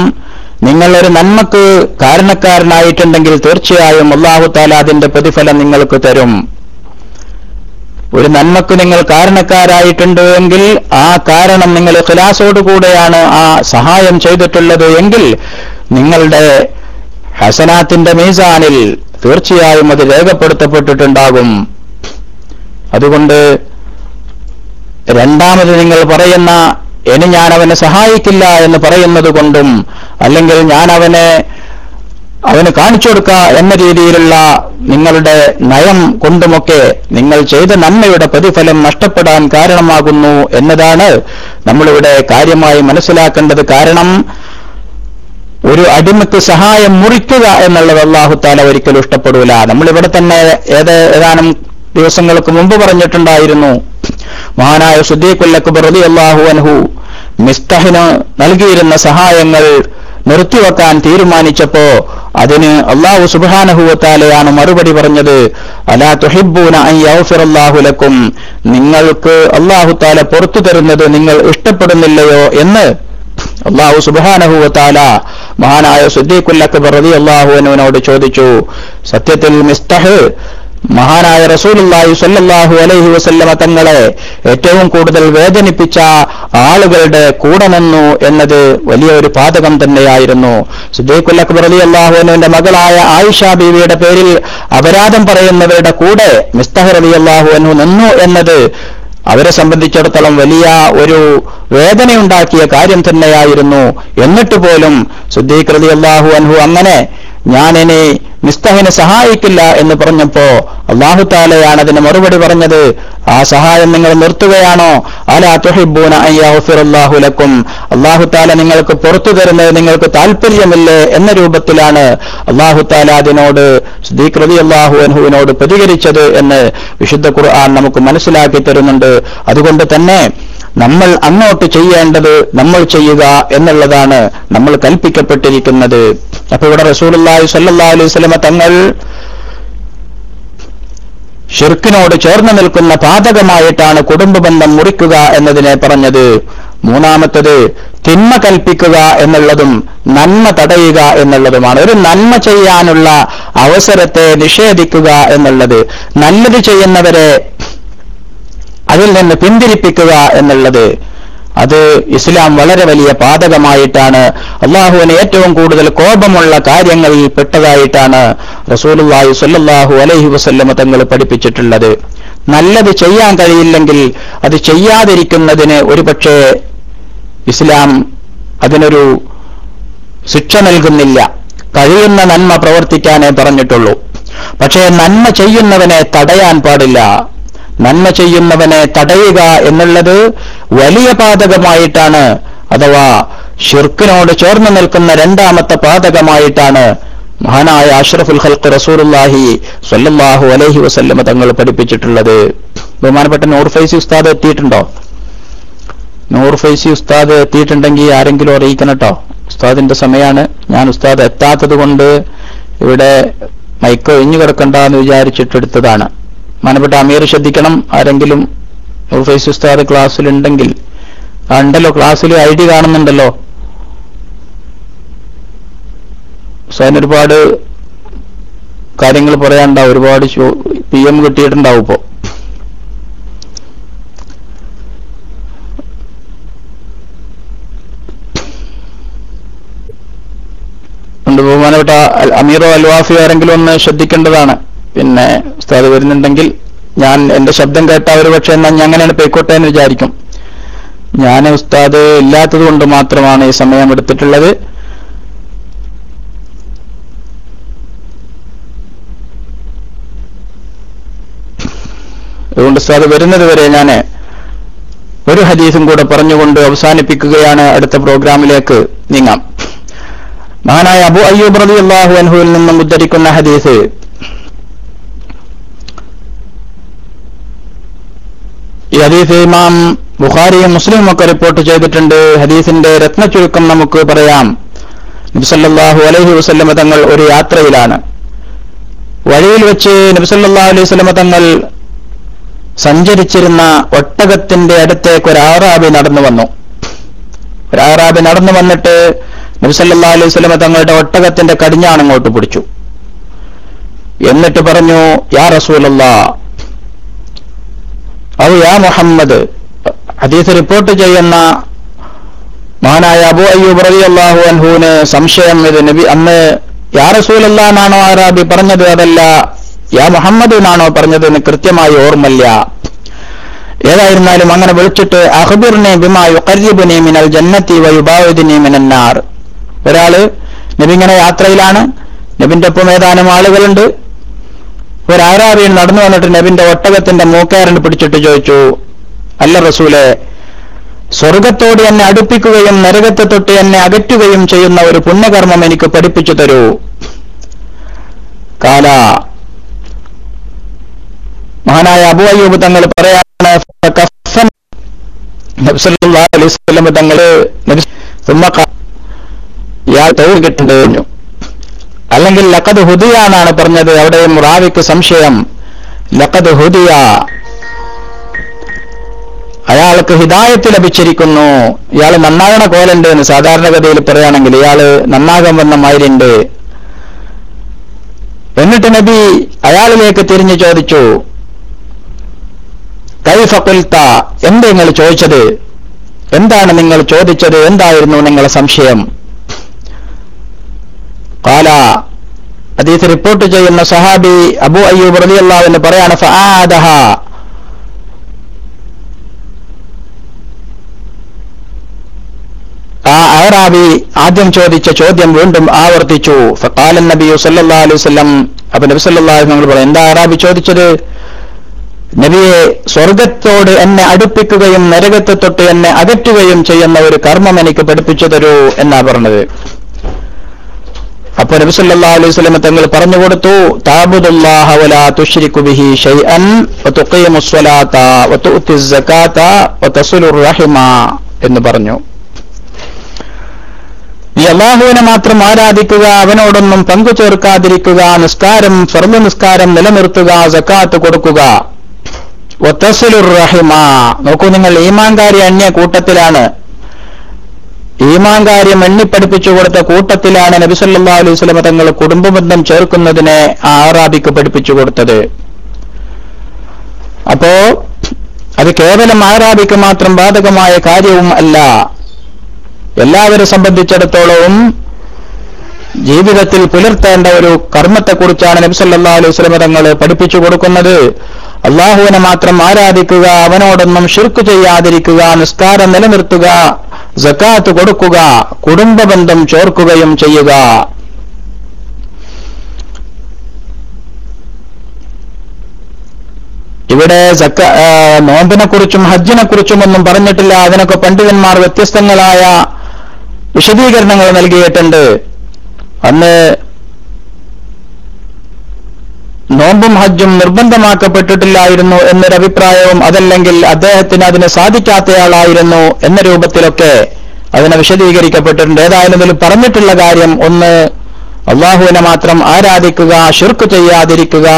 നിങ്ങളൊരു നന്മക്ക് കാരണക്കാരനായിട്ടുണ്ടെങ്കിൽ തീർച്ചയായും അള്ളാഹു താല അതിന്റെ പ്രതിഫലം നിങ്ങൾക്ക് തരും. ഒരു നന്മക്ക് നിങ്ങൾ കാരണക്കാരായിട്ടുണ്ട് എങ്കിൽ ആ കാരണം നിങ്ങൾ ഖിലാസോടുകൂടെയാണ് ആ സഹായം ചെയ്തിട്ടുള്ളത് എങ്കിൽ നിങ്ങളുടെ ഹസനാത്തിന്റെ മീസാനിൽ തീർച്ചയായും അത് രേഖപ്പെടുത്തപ്പെട്ടിട്ടുണ്ടാകും. അതുകൊണ്ട് രണ്ടാമത് നിങ്ങൾ പറയുന്ന ഇനി ഞാൻ അവനെ സഹായിക്കില്ല എന്ന് പറയുന്നത് കൊണ്ടും അല്ലെങ്കിൽ ഞാൻ അവനെ അവന് കാണിച്ചു കൊടുക്ക എന്ന രീതിയിലുള്ള നിങ്ങളുടെ നയം കൊണ്ടുമൊക്കെ നിങ്ങൾ ചെയ്ത നന്മയുടെ പ്രതിഫലം നഷ്ടപ്പെടാൻ കാരണമാകുന്നു എന്നതാണ് നമ്മളിവിടെ കാര്യമായി മനസ്സിലാക്കേണ്ടത്. കാരണം ഒരു അടിമക്ക് സഹായം മുറിക്കുക എന്നുള്ളത് അള്ളാഹുത്താല ഒരിക്കലും ഇഷ്ടപ്പെടൂല. നമ്മളിവിടെ തന്നെ ഏത് ഏതാനും ദിവസങ്ങൾക്ക് മുമ്പ് പറഞ്ഞിട്ടുണ്ടായിരുന്നു. മഹാനായ സുദ്ദീഖുല്ലക്ബർ അള്ളാഹു അൻഹു മിസ്തഹിന് നൽകിയിരുന്ന സഹായങ്ങൾ നിർത്തിവെക്കാൻ തീരുമാനിച്ചപ്പോ അതിന് അള്ളാഹു സുബാനഹുവത്താലയാണ് മറുപടി പറഞ്ഞത് അലാ തുഹിബൂന ലക്കും നിങ്ങൾക്ക് അള്ളാഹു താല പുറത്തു തരുന്നത് നിങ്ങൾ ഇഷ്ടപ്പെടുന്നില്ലയോ? എന്ന് അള്ളാഹു സുബാനഹുവത്താല മഹാനായ സുദ്ദീഖുല്ലക്ക് പ്രതി അള്ളാഹുവിനോട് ചോദിച്ചു. സത്യത്തിൽ മിസ്തഹ് മഹാനായ റസൂലുള്ളാഹി സല്ലല്ലാഹു അലൈഹി വസല്ലമ തങ്ങളെ ഏറ്റവും കൂടുതൽ വേദനിപ്പിച്ച ആളുകളുടെ കൂടെ നിന്നു എന്നത് വലിയ ഒരു പാതകം തന്നെയായിരുന്നു. സുദ്ദീഖുൽ അക്ബർ അലി അള്ളാഹുവിന്റെ മകളായ ആയിഷ ബീവിയുടെ പേരിൽ അപരാധം പറയുന്നവരുടെ കൂടെ മിസ്തഹർ അലി അള്ളാഹുവിനു നിന്നു എന്നത് അവരെ സംബന്ധിച്ചിടത്തോളം വലിയ ഒരു വേദനയുണ്ടാക്കിയ കാര്യം തന്നെയായിരുന്നു. എന്നിട്ട് പോലും സുദ്ദീഖ് റലി അള്ളാഹു അൻഹു അങ്ങനെ ഞാനിനി മിസ്തഹിനെ സഹായിക്കില്ല എന്ന് പറഞ്ഞപ്പോ അള്ളാഹു താലയാണ് അതിന് മറുപടി പറഞ്ഞത്. ആ സഹായം നിങ്ങൾ നിർത്തുകയാണോ? അലാ തുഹിബൂന അയ്യാഹുഫിറല്ലാഹു ലക്കും. അള്ളാഹു താല നിങ്ങൾക്ക് പുറത്തു തരുന്നത് നിങ്ങൾക്ക് താല്പര്യമില്ലേ എന്ന രൂപത്തിലാണ് അള്ളാഹു താല അതിനോട് ശ്രീകൃതി അള്ളാഹു അൻഹുവിനോട് പ്രതികരിച്ചത് എന്ന് വിശുദ്ധ ഖുർആൻ നമുക്ക് മനസ്സിലാക്കി തരുന്നുണ്ട്. അതുകൊണ്ട് തന്നെ നമ്മൾ അങ്ങോട്ട് ചെയ്യേണ്ടത് നമ്മൾ ചെയ്യുക എന്നുള്ളതാണ് നമ്മൾ കൽപ്പിക്കപ്പെട്ടിരിക്കുന്നത്. അപ്പൊ ഇവിടെ റസൂലുള്ളാഹി സല്ലാ അലൈഹി വസല്ലമ തങ്ങൾ ഷിർക്കിനോട് ചേർന്ന് നിൽക്കുന്ന പാതകമായിട്ടാണ് കുടുംബ ബന്ധം മുറിക്കുക എന്നതിനെ പറഞ്ഞത്. മൂന്നാമത്തത് തിന്മ കൽപ്പിക്കുക എന്നുള്ളതും നന്മ തടയുക എന്നുള്ളതുമാണ്. ഒരു നന്മ ചെയ്യാനുള്ള അവസരത്തെ നിഷേധിക്കുക എന്നുള്ളത് നല്ലത് ചെയ്യുന്നവരെ അതിൽ നിന്ന് പിന്തിരിപ്പിക്കുക എന്നുള്ളത് അത് ഇസ്ലാം വളരെ വലിയ പാതകമായിട്ടാണ്. അള്ളാഹുവിന് ഏറ്റവും കൂടുതൽ കോപമുള്ള കാര്യങ്ങളിൽ പെട്ടതായിട്ടാണ് റസൂലുള്ളാഹി സല്ലാഹു അലൈഹി വസല്ലമ തങ്ങൾ പഠിപ്പിച്ചിട്ടുള്ളത്. നല്ലത് ചെയ്യാൻ കഴിയില്ലെങ്കിൽ അത് ചെയ്യാതിരിക്കുന്നതിന് ഒരുപക്ഷെ ഇസ്ലാം അതിനൊരു ശിക്ഷ നൽകുന്നില്ല. കഴിയുന്ന നന്മ പ്രവർത്തിക്കാനേ പറഞ്ഞിട്ടുള്ളൂ. പക്ഷേ നന്മ ചെയ്യുന്നവനെ തടയാൻ പാടില്ല. നന്മ ചെയ്യുന്നവനെ തടയുക എന്നുള്ളത് വലിയ പാതകമായിട്ടാണ് അഥവാ ഷിർക്കിനോട് ചേർന്ന് നിൽക്കുന്ന രണ്ടാമത്തെ പാതകമായിട്ടാണ് മഹാനായ അഷ്റഫുൽ ഹൽക്ക് റസൂലുള്ളാഹി സ്വല്ലല്ലാഹു അലഹി വസല്ലമ തങ്ങൾ പഠിപ്പിച്ചിട്ടുള്ളത്. ബഹുമാനപ്പെട്ട നൂർ ഫൈസി ഉസ്താദ് എത്തിയിട്ടുണ്ടോ? നൂർ ഫൈസി ഉസ്താദ് എത്തിയിട്ടുണ്ടെങ്കിൽ ആരെങ്കിലും അറിയിക്കണം കേട്ടോ ഉസ്താദിന്റെ സമയമാണ് ഞാൻ ഉസ്താദ് എത്താത്തത് കൊണ്ട് ഇവിടെ മൈക്ക് ഒഴിഞ്ഞു കിടക്കണ്ട എന്ന് വിചാരിച്ചിട്ടെടുത്തതാണ് മാനപ്പെട്ട അമീർ ശ്രദ്ധിക്കണം ആരെങ്കിലും ഫൈസി ഉസ്താദ് ക്ലാസ്സിലുണ്ടെങ്കിൽ ഉണ്ടല്ലോ ക്ലാസ്സിൽ ഐ ഡി കാണുന്നുണ്ടല്ലോ. ഉസ്താദിന് ഒരുപാട് കാര്യങ്ങൾ പറയാനുണ്ടാവും ഒരുപാട് പി എം കിട്ടിയിട്ടുണ്ടാവും ഇപ്പോ. ബഹുമാനപ്പെട്ട അമീറോ അൽവാഫി ആരെങ്കിലും ഒന്ന് ശ്രദ്ധിക്കേണ്ടതാണ്. പിന്നെ ഉസ്താദ് വരുന്നുണ്ടെങ്കിൽ ഞാൻ എന്റെ ശബ്ദം കേട്ട ഒരു പക്ഷേ എന്നാൽ ഞാൻ അങ്ങനെയാണ് പോയിക്കോട്ടെ എന്ന് വിചാരിക്കും. ഞാൻ ഉസ്താദ് ഇല്ലാത്തത് കൊണ്ട് മാത്രമാണ് ഈ സമയം എടുത്തിട്ടുള്ളത്. അതുകൊണ്ട് ഉസ്താദ് വരുന്നത് വരെ ഞാൻ ഒരു ഹദീസും കൂടെ പറഞ്ഞുകൊണ്ട് അവസാനിപ്പിക്കുകയാണ് അടുത്ത പ്രോഗ്രാമിലേക്ക് നീങ്ങാം. മഹാനായ അബു അയ്യൂബ് റബി അള്ളാഹു അൻഹുവിൽ നിന്നും ഉദ്ധരിക്കുന്ന ഹദീസ് ഈ ഹദീസ് ഇമാം ബുഖാരിയും മുസ്ലിം ഒക്കെ റിപ്പോർട്ട് ചെയ്തിട്ടുണ്ട്. ഹദീസിന്റെ രത്ന ചുരുക്കം നമുക്ക് പറയാം. നബിസല്ലാഹു അലൈഹി വസല്ലമ തങ്ങൾ ഒരു യാത്രയിലാണ്. വഴിയിൽ വെച്ച് നബിസല്ലാഹു അലൈഹി വസ്ലമ തങ്ങൾ സഞ്ചരിച്ചിരുന്ന ഒട്ടകത്തിന്റെ അടുത്തേക്ക് ഒരു ആറാബി നടന്നു വന്നു. ഒരു ആറാബി നടന്നു വന്നിട്ട് നബിസല്ലാ അലൈഹി വസ്ലമ തങ്ങളുടെ ഒട്ടകത്തിന്റെ കടിഞ്ഞാണ് അങ്ങോട്ട് പിടിച്ചു. എന്നിട്ട് പറഞ്ഞു യാ റസൂലല്ലാ ഔ യാ മുഹമ്മദ് ഹദീസ് റിപ്പോർട്ട് ചെയ്യുന്ന മഹാനായ അബു അയ്യൂബ് അള്ളാഹു അൻഹുവിന് സംശയം ഇത്. നബി അന്ന് യാ റസൂൽ അല്ലാന്നാണോ ആറാബി പറഞ്ഞത് അതല്ല യാ മുഹമ്മദ് എന്നാണോ പറഞ്ഞത് എന്ന് കൃത്യമായി ഓർമ്മല്ല ഏതായിരുന്നാലും അങ്ങനെ വിളിച്ചിട്ട് അഹബിറിനെ ബിമായു യുഖർരിബുനി മിനൽ ജന്നത്തി വയുബാവുദിനെ മിനന്നാർ. ഒരാൾ നബി ഇങ്ങനെ യാത്രയിലാണ്. നബിന്റെ ഒപ്പം ഏതാനും ആളുകളുണ്ട്. ഒരു ആരാബിയിൽ നടന്നു വന്നിട്ട് നബിന്റെ ഒട്ടകത്തിന്റെ മൂക്കേറിന് പിടിച്ചിട്ട് ചോദിച്ചു അല്ല റസൂലെ സ്വർഗത്തോട് എന്നെ അടുപ്പിക്കുകയും നരകത്തെ തൊട്ട് എന്നെ അകറ്റുകയും ചെയ്യുന്ന ഒരു പുണ്യകർമ്മം എനിക്ക് പഠിപ്പിച്ചു തരൂ. കാല മഹാനായ അബു അയ്യൂബ് തങ്ങൾ പറയാണ് ഫകഫൻ നബി സല്ലല്ലാഹു അലൈഹി നബി സുമ്മ ഖ- ഇയാൾ തൊഴിൽ കിട്ടേണ്ടി കഴിഞ്ഞു അല്ലെങ്കിൽ ലക്കത് ഹുദിയ എന്നാണ് പറഞ്ഞത്. അവിടെയും റാവിക്ക് സംശയം ലക്കത് ഹുദിയ അയാൾക്ക് ഹിദായത്ത് ലഭിച്ചിരിക്കുന്നു. ഇയാൾ നന്നാകണ കോലുണ്ട് എന്ന് സാധാരണഗതിയിൽ പറയുകയാണെങ്കിൽ ഇയാൾ നന്നാകാൻ വന്ന മൈരുണ്ട് എന്നിട്ട് നബി അയാളിലേക്ക് തിരിഞ്ഞു ചോദിച്ചു കൈഫക്കുൽത്ത എന്ത് നിങ്ങൾ ചോദിച്ചത്? എന്താണ് നിങ്ങൾ ചോദിച്ചത്? എന്തായിരുന്നു നിങ്ങളുടെ സംശയം? കാല ഹദീസ് റിപ്പോർട്ട് ചെയ്യുന്ന സഹാബി അബു അയ്യൂബ് റളിയല്ലാഹു എന്ന് പറയാണ് ഫആദഹ. ആ അഹറാബി ആദ്യം ചോദിച്ച ചോദ്യം വീണ്ടും ആവർത്തിച്ചു. ഫക്കാലൻ നബി സല്ലാ അലൈഹി വസല്ലം അപ്പൊ നബി സല്ലല്ലാഹു അലൈഹി പറയും എന്താ അറാബി ചോദിച്ചത്? നബിയെ സ്വർഗത്തോട് എന്നെ അടുപ്പിക്കുകയും നരകത്തെ തൊട്ട് എന്നെ അകറ്റുകയും ചെയ്യുന്ന ഒരു കർമ്മം എനിക്ക് പഠിപ്പിച്ചു തരൂ എന്നാ പറഞ്ഞത്. അപ്പൊ നബി സല്ലല്ലാഹു അലൈഹി വസല്ലം തങ്ങൾ പറഞ്ഞു കൊടുത്തു വലാ ബിഹി വതസുലുർ റഹിമ എന്ന് പറഞ്ഞു. നീ അള്ളാഹുവിനെ മാത്രം ആരാധിക്കുക അവനോടൊന്നും പങ്കു ചേർക്കാതിരിക്കുക നിസ്കാരം സ്വർണ നിസ്കാരം നിലനിർത്തുക സക്കാത്ത് കൊടുക്കുക. വത്തസുലുർ റഹിമ. നോക്കൂ നിങ്ങൾ ഈമാങ്കാരി അന്യ കൂട്ടത്തിലാണ് ഈമാൻകാര്യം എണ്ണിപ്പഠിപ്പിച്ചു കൊടുത്ത കൂട്ടത്തിലാണ് നബിസല്ലാ അലൈഹി സ്വലമ തങ്ങൾ കുടുംബബന്ധം ചേർക്കുന്നതിനെ ആറാബിക്ക് പഠിപ്പിച്ചു കൊടുത്തത്. അപ്പോ അത് കേവലം ആറാബിക്ക് മാത്രം ബാധകമായ കാര്യവും അല്ല. എല്ലാവരെ സംബന്ധിച്ചിടത്തോളവും ജീവിതത്തിൽ പുലർത്തേണ്ട ഒരു കർമ്മത്തെക്കുറിച്ചാണ് നബി സല്ലല്ലാഹു അലൈഹി സ്വലമ തങ്ങൾ പഠിപ്പിച്ചു കൊടുക്കുന്നത്. അള്ളാഹുവിനെ മാത്രം ആരാധിക്കുക അവനോടൊന്നും ഷിർക്ക് ചെയ്യാതിരിക്കുക നിസ്കാരം നിലനിർത്തുക സക്കാത്ത് കൊടുക്കുക കുടുംബബന്ധം ചോർക്കുകയും ചെയ്യുക. ഇവിടെ സക്ക നോമ്പിനെ കുറിച്ചും ഹജ്ജിനെ കുറിച്ചും ഒന്നും പറഞ്ഞിട്ടില്ല. അതിനൊക്കെ പണ്ഡിതന്മാർ വ്യത്യസ്തങ്ങളായ വിശദീകരണങ്ങൾ നൽകിയിട്ടുണ്ട്. അന്ന് നോമ്പും ഹജ്ജും നിർബന്ധമാക്കപ്പെട്ടിട്ടില്ലായിരുന്നു എന്നൊരു അഭിപ്രായവും അതല്ലെങ്കിൽ അദ്ദേഹത്തിന് അതിന് സാധിക്കാത്തയാളായിരുന്നു എന്ന രൂപത്തിലൊക്കെ അതിനെ വിശദീകരിക്കപ്പെട്ടിട്ടുണ്ട്. ഏതായാലും ഇതിൽ പറഞ്ഞിട്ടുള്ള കാര്യം ഒന്ന് അള്ളാഹുവിനെ മാത്രം ആരാധിക്കുക ഷിർക്ക് ചെയ്യാതിരിക്കുക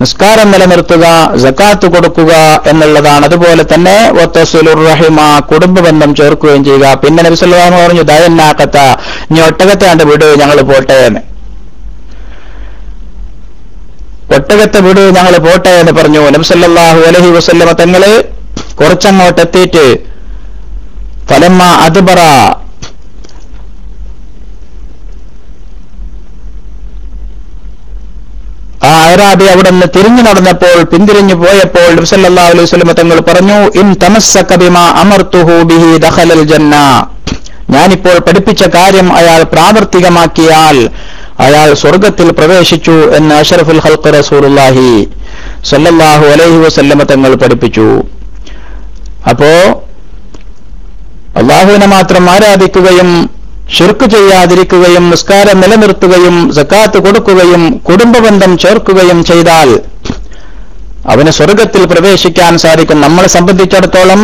നിസ്കാരം നിലനിർത്തുക ജക്കാത്ത് കൊടുക്കുക എന്നുള്ളതാണ്. അതുപോലെ തന്നെ റഹിമ റഹിമ കുടുംബബന്ധം ചേർക്കുകയും ചെയ്യുക. പിന്നെ നബിസ്വല്ലാഹു പറഞ്ഞു ദയന്നാക്കത്ത ഇനി ഒട്ടകത്തെ കണ്ട് വിടുകയും ഞങ്ങൾ പോട്ടെ എന്ന്. ഒട്ടകത്തെ വിട് ഞങ്ങൾ പോട്ടെ എന്ന് പറഞ്ഞു. നബ്സല്ലാഹു അലഹി വസല്ലമ തങ്ങൾ കുറച്ചങ്ങോട്ട് എത്തിയിട്ട് ഫലമ്മ അതുബറ ആ അയറാബി അവിടെ നിന്ന് തിരിഞ്ഞു നടന്നപ്പോൾ പിന്തിരിഞ്ഞു പോയപ്പോൾ നബ്സല്ലാ അലൈഹി വസ്ലമ തങ്ങൾ പറഞ്ഞു ഇൻ തമസ്സക ബിമാ അമർത്തുഹു ബിഹി ഞാനിപ്പോൾ പഠിപ്പിച്ച കാര്യം അയാൾ പ്രാവർത്തികമാക്കിയാൽ അയാൾ സ്വർഗത്തിൽ പ്രവേശിച്ചു എന്ന് അഷറഫുൽ ഹൽക്ക് റസൂറുല്ലാഹി സല്ലല്ലാഹു അലൈഹി വസല്ലമ തങ്ങൾ പഠിപ്പിച്ചു. അപ്പോ അള്ളാഹുവിനെ മാത്രം ആരാധിക്കുകയും ഷിർക്ക് ചെയ്യാതിരിക്കുകയും നിസ്കാരം നിലനിർത്തുകയും സക്കാത്ത് കൊടുക്കുകയും കുടുംബബന്ധം ചേർക്കുകയും ചെയ്താൽ അവന് സ്വർഗത്തിൽ പ്രവേശിക്കാൻ സാധിക്കും. നമ്മളെ സംബന്ധിച്ചിടത്തോളം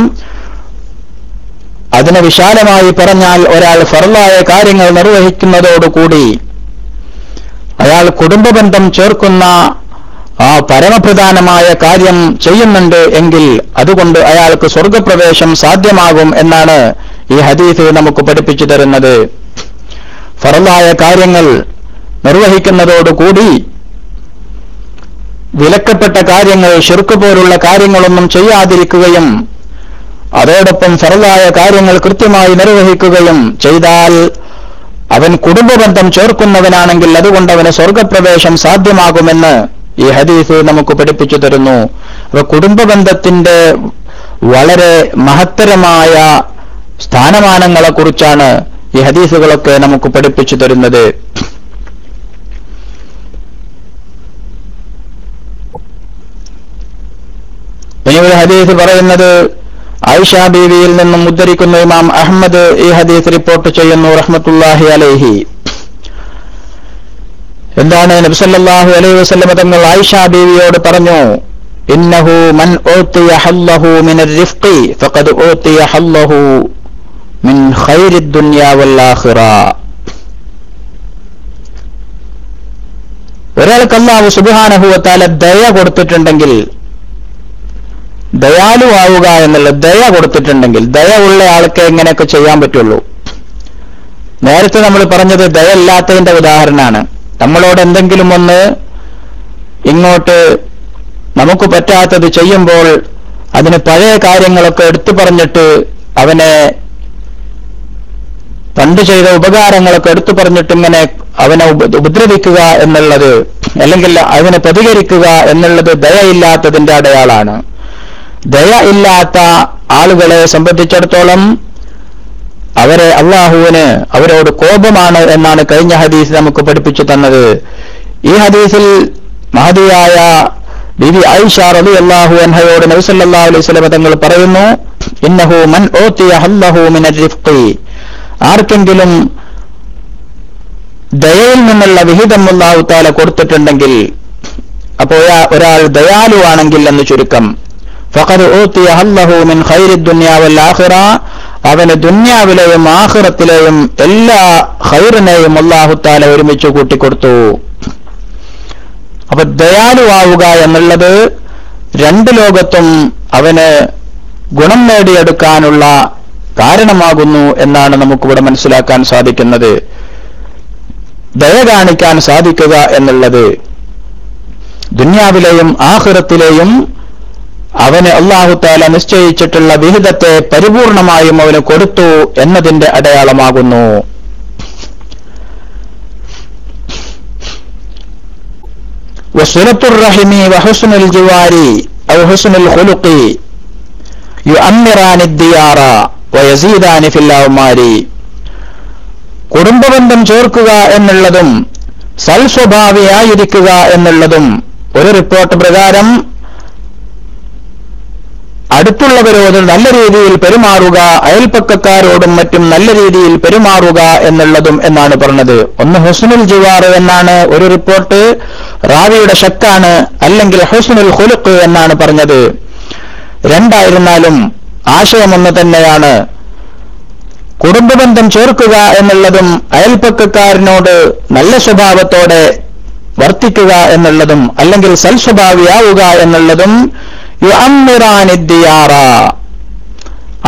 അതിനെ വിശാലമായി പറഞ്ഞാൽ ഒരാൾ ഫറലായ കാര്യങ്ങൾ നിർവഹിക്കുന്നതോടുകൂടി അയാൾ കുടുംബബന്ധം ചേർക്കുന്ന ആ പരമപ്രധാനമായ കാര്യം ചെയ്യുന്നുണ്ട് എങ്കിൽ അതുകൊണ്ട് അയാൾക്ക് സ്വർഗപ്രവേശം സാധ്യമാകും എന്നാണ് ഈ ഹദീസ് നമുക്ക് പഠിപ്പിച്ചു തരുന്നത്. ഫറലായ കാര്യങ്ങൾ നിർവഹിക്കുന്നതോടുകൂടി വിലക്കപ്പെട്ട കാര്യങ്ങൾ ഷിർക്ക് പോലുള്ള കാര്യങ്ങളൊന്നും ചെയ്യാതിരിക്കുകയും അതോടൊപ്പം ഫറലായ കാര്യങ്ങൾ കൃത്യമായി നിർവഹിക്കുകയും ചെയ്താൽ അവൻ കുടുംബബന്ധം ചേർക്കുന്നവനാണെങ്കിൽ അതുകൊണ്ട് അവന് സ്വർഗപ്രവേശം സാധ്യമാകുമെന്ന് ഈ ഹദീസ് നമുക്ക് പഠിപ്പിച്ചു തരുന്നു. അപ്പൊ കുടുംബബന്ധത്തിന്റെ വളരെ മഹത്തരമായ സ്ഥാനമാനങ്ങളെ കുറിച്ചാണ് ഈ ഹദീസുകളൊക്കെ നമുക്ക് പഠിപ്പിച്ചു തരുന്നത്. ഇനി ഒരു ഹദീസ് പറയുന്നത് ആയിഷ ബീവിയിൽ നിന്നും ഉദ്ധരിക്കുന്ന ഇമാം അഹമ്മദ് ഈ ഹദീസ് റിപ്പോർട്ട് ചെയ്യുന്നു റഹ്മത്തുല്ലാഹി അലൈഹി. എന്താണ് നബ്സല്ലാഹു അലൈഹി വസ്ലമ തങ്ങൾ ആയിഷ ബീവിയോട് പറഞ്ഞു ഇന്നഹു മൻ റിഫ്ഖി ഫഖദ് മിൻ ദുനിയാ അല്ലാഹു സുബ്ഹാനഹു ദയ കൊടുത്തിട്ടുണ്ടെങ്കിൽ ദയാലുവാവുക എന്നുള്ള ദയ കൊടുത്തിട്ടുണ്ടെങ്കിൽ ദയ ഉള്ള ആൾക്ക് എങ്ങനെയൊക്കെ ചെയ്യാൻ പറ്റുള്ളൂ? നേരത്തെ നമ്മൾ പറഞ്ഞത് ദയ ഇല്ലാത്തതിന്റെ ഉദാഹരണമാണ്. നമ്മളോട് എന്തെങ്കിലും ഒന്ന് ഇങ്ങോട്ട് നമുക്ക് പറ്റാത്തത് ചെയ്യുമ്പോൾ അതിന് പഴയ കാര്യങ്ങളൊക്കെ എടുത്തു പറഞ്ഞിട്ട് അവനെ പണ്ട് ചെയ്ത ഉപകാരങ്ങളൊക്കെ എടുത്തു പറഞ്ഞിട്ട് ഇങ്ങനെ അവനെ ഉപദ്രവിക്കുക എന്നുള്ളത് അല്ലെങ്കിൽ അതിനെ പ്രതികരിക്കുക എന്നുള്ളത് ദയയില്ലാത്തതിന്റെ അടയാളാണ് ദയ ഇല്ലാത്ത ആളുകളെ സംബന്ധിച്ചിടത്തോളം അവരെ അള്ളാഹുവിന് അവരോട് കോപമാണ് എന്നാണ് കഴിഞ്ഞ ഹദീസ് നമുക്ക് പഠിപ്പിച്ചു തന്നത്. ഈ ഹദീസിൽ മഹതിയായ ബിബി ഐഷ റബി അള്ളാഹു അൻഹയോട് നബിസല്ലാ അലൈഹി സ്വലമ തങ്ങൾ പറയുന്നു ഇന്നഹു മൻ ആർക്കെങ്കിലും ദയയിൽ നിന്നുള്ള വിഹിതം അള്ളാഹു താല കൊടുത്തിട്ടുണ്ടെങ്കിൽ അപ്പോ ഒരാൾ ദയാലുവാണെങ്കിൽ എന്ന് ചുരുക്കം. ഫഖദ് ഊത്തിയ ഹല്ലഹു മിൻ ഖൈരി ദുനിയാ വൽ ആഖിറ. അവന് ദുന്യാവിലെയും ആഹുറത്തിലെയും എല്ലാ ഹൈറിനെയും അള്ളാഹുത്താല ഒരുമിച്ച് കൂട്ടിക്കൊടുത്തു. അപ്പൊ ദയാലുവാവുക എന്നുള്ളത് രണ്ട് ലോകത്തും അവന് ഗുണം നേടിയെടുക്കാനുള്ള കാരണമാകുന്നു എന്നാണ് നമുക്കിവിടെ മനസ്സിലാക്കാൻ സാധിക്കുന്നത്. ദയ കാണിക്കാൻ സാധിക്കുക എന്നുള്ളത് ദുന്യാവിലെയും ആഹ്റത്തിലെയും അവന് അള്ളാഹുത്താല നിശ്ചയിച്ചിട്ടുള്ള വിഹിതത്തെ പരിപൂർണമായും അവന് കൊടുത്തു എന്നതിന്റെ അടയാളമാകുന്നു. കുടുംബബന്ധം ചേർക്കുക എന്നുള്ളതും സൽസ്വഭാവിയായിരിക്കുക എന്നുള്ളതും ഒരു റിപ്പോർട്ട് പ്രകാരം അടുത്തുള്ളവരോട് നല്ല രീതിയിൽ പെരുമാറുക അയൽപ്പക്കക്കാരോടും മറ്റും നല്ല രീതിയിൽ പെരുമാറുക എന്നുള്ളതും എന്നാണ് പറഞ്ഞത്. ഒന്ന് ഹുസ്നുൽ ജിവാർ എന്നാണ് ഒരു റിപ്പോർട്ട് റാവിയുടെ ഷക്കാണ് അല്ലെങ്കിൽ ഹുസ്നുൽ ഹുലുക്ക് എന്നാണ് പറഞ്ഞത്. രണ്ടായിരുന്നാലും ആശയമൊന്ന് തന്നെയാണ്. കുടുംബബന്ധം ചേർക്കുക എന്നുള്ളതും അയൽപ്പക്കക്കാരനോട് നല്ല സ്വഭാവത്തോടെ വർത്തിക്കുക എന്നുള്ളതും അല്ലെങ്കിൽ സൽസ്വഭാവിയാവുക എന്നുള്ളതും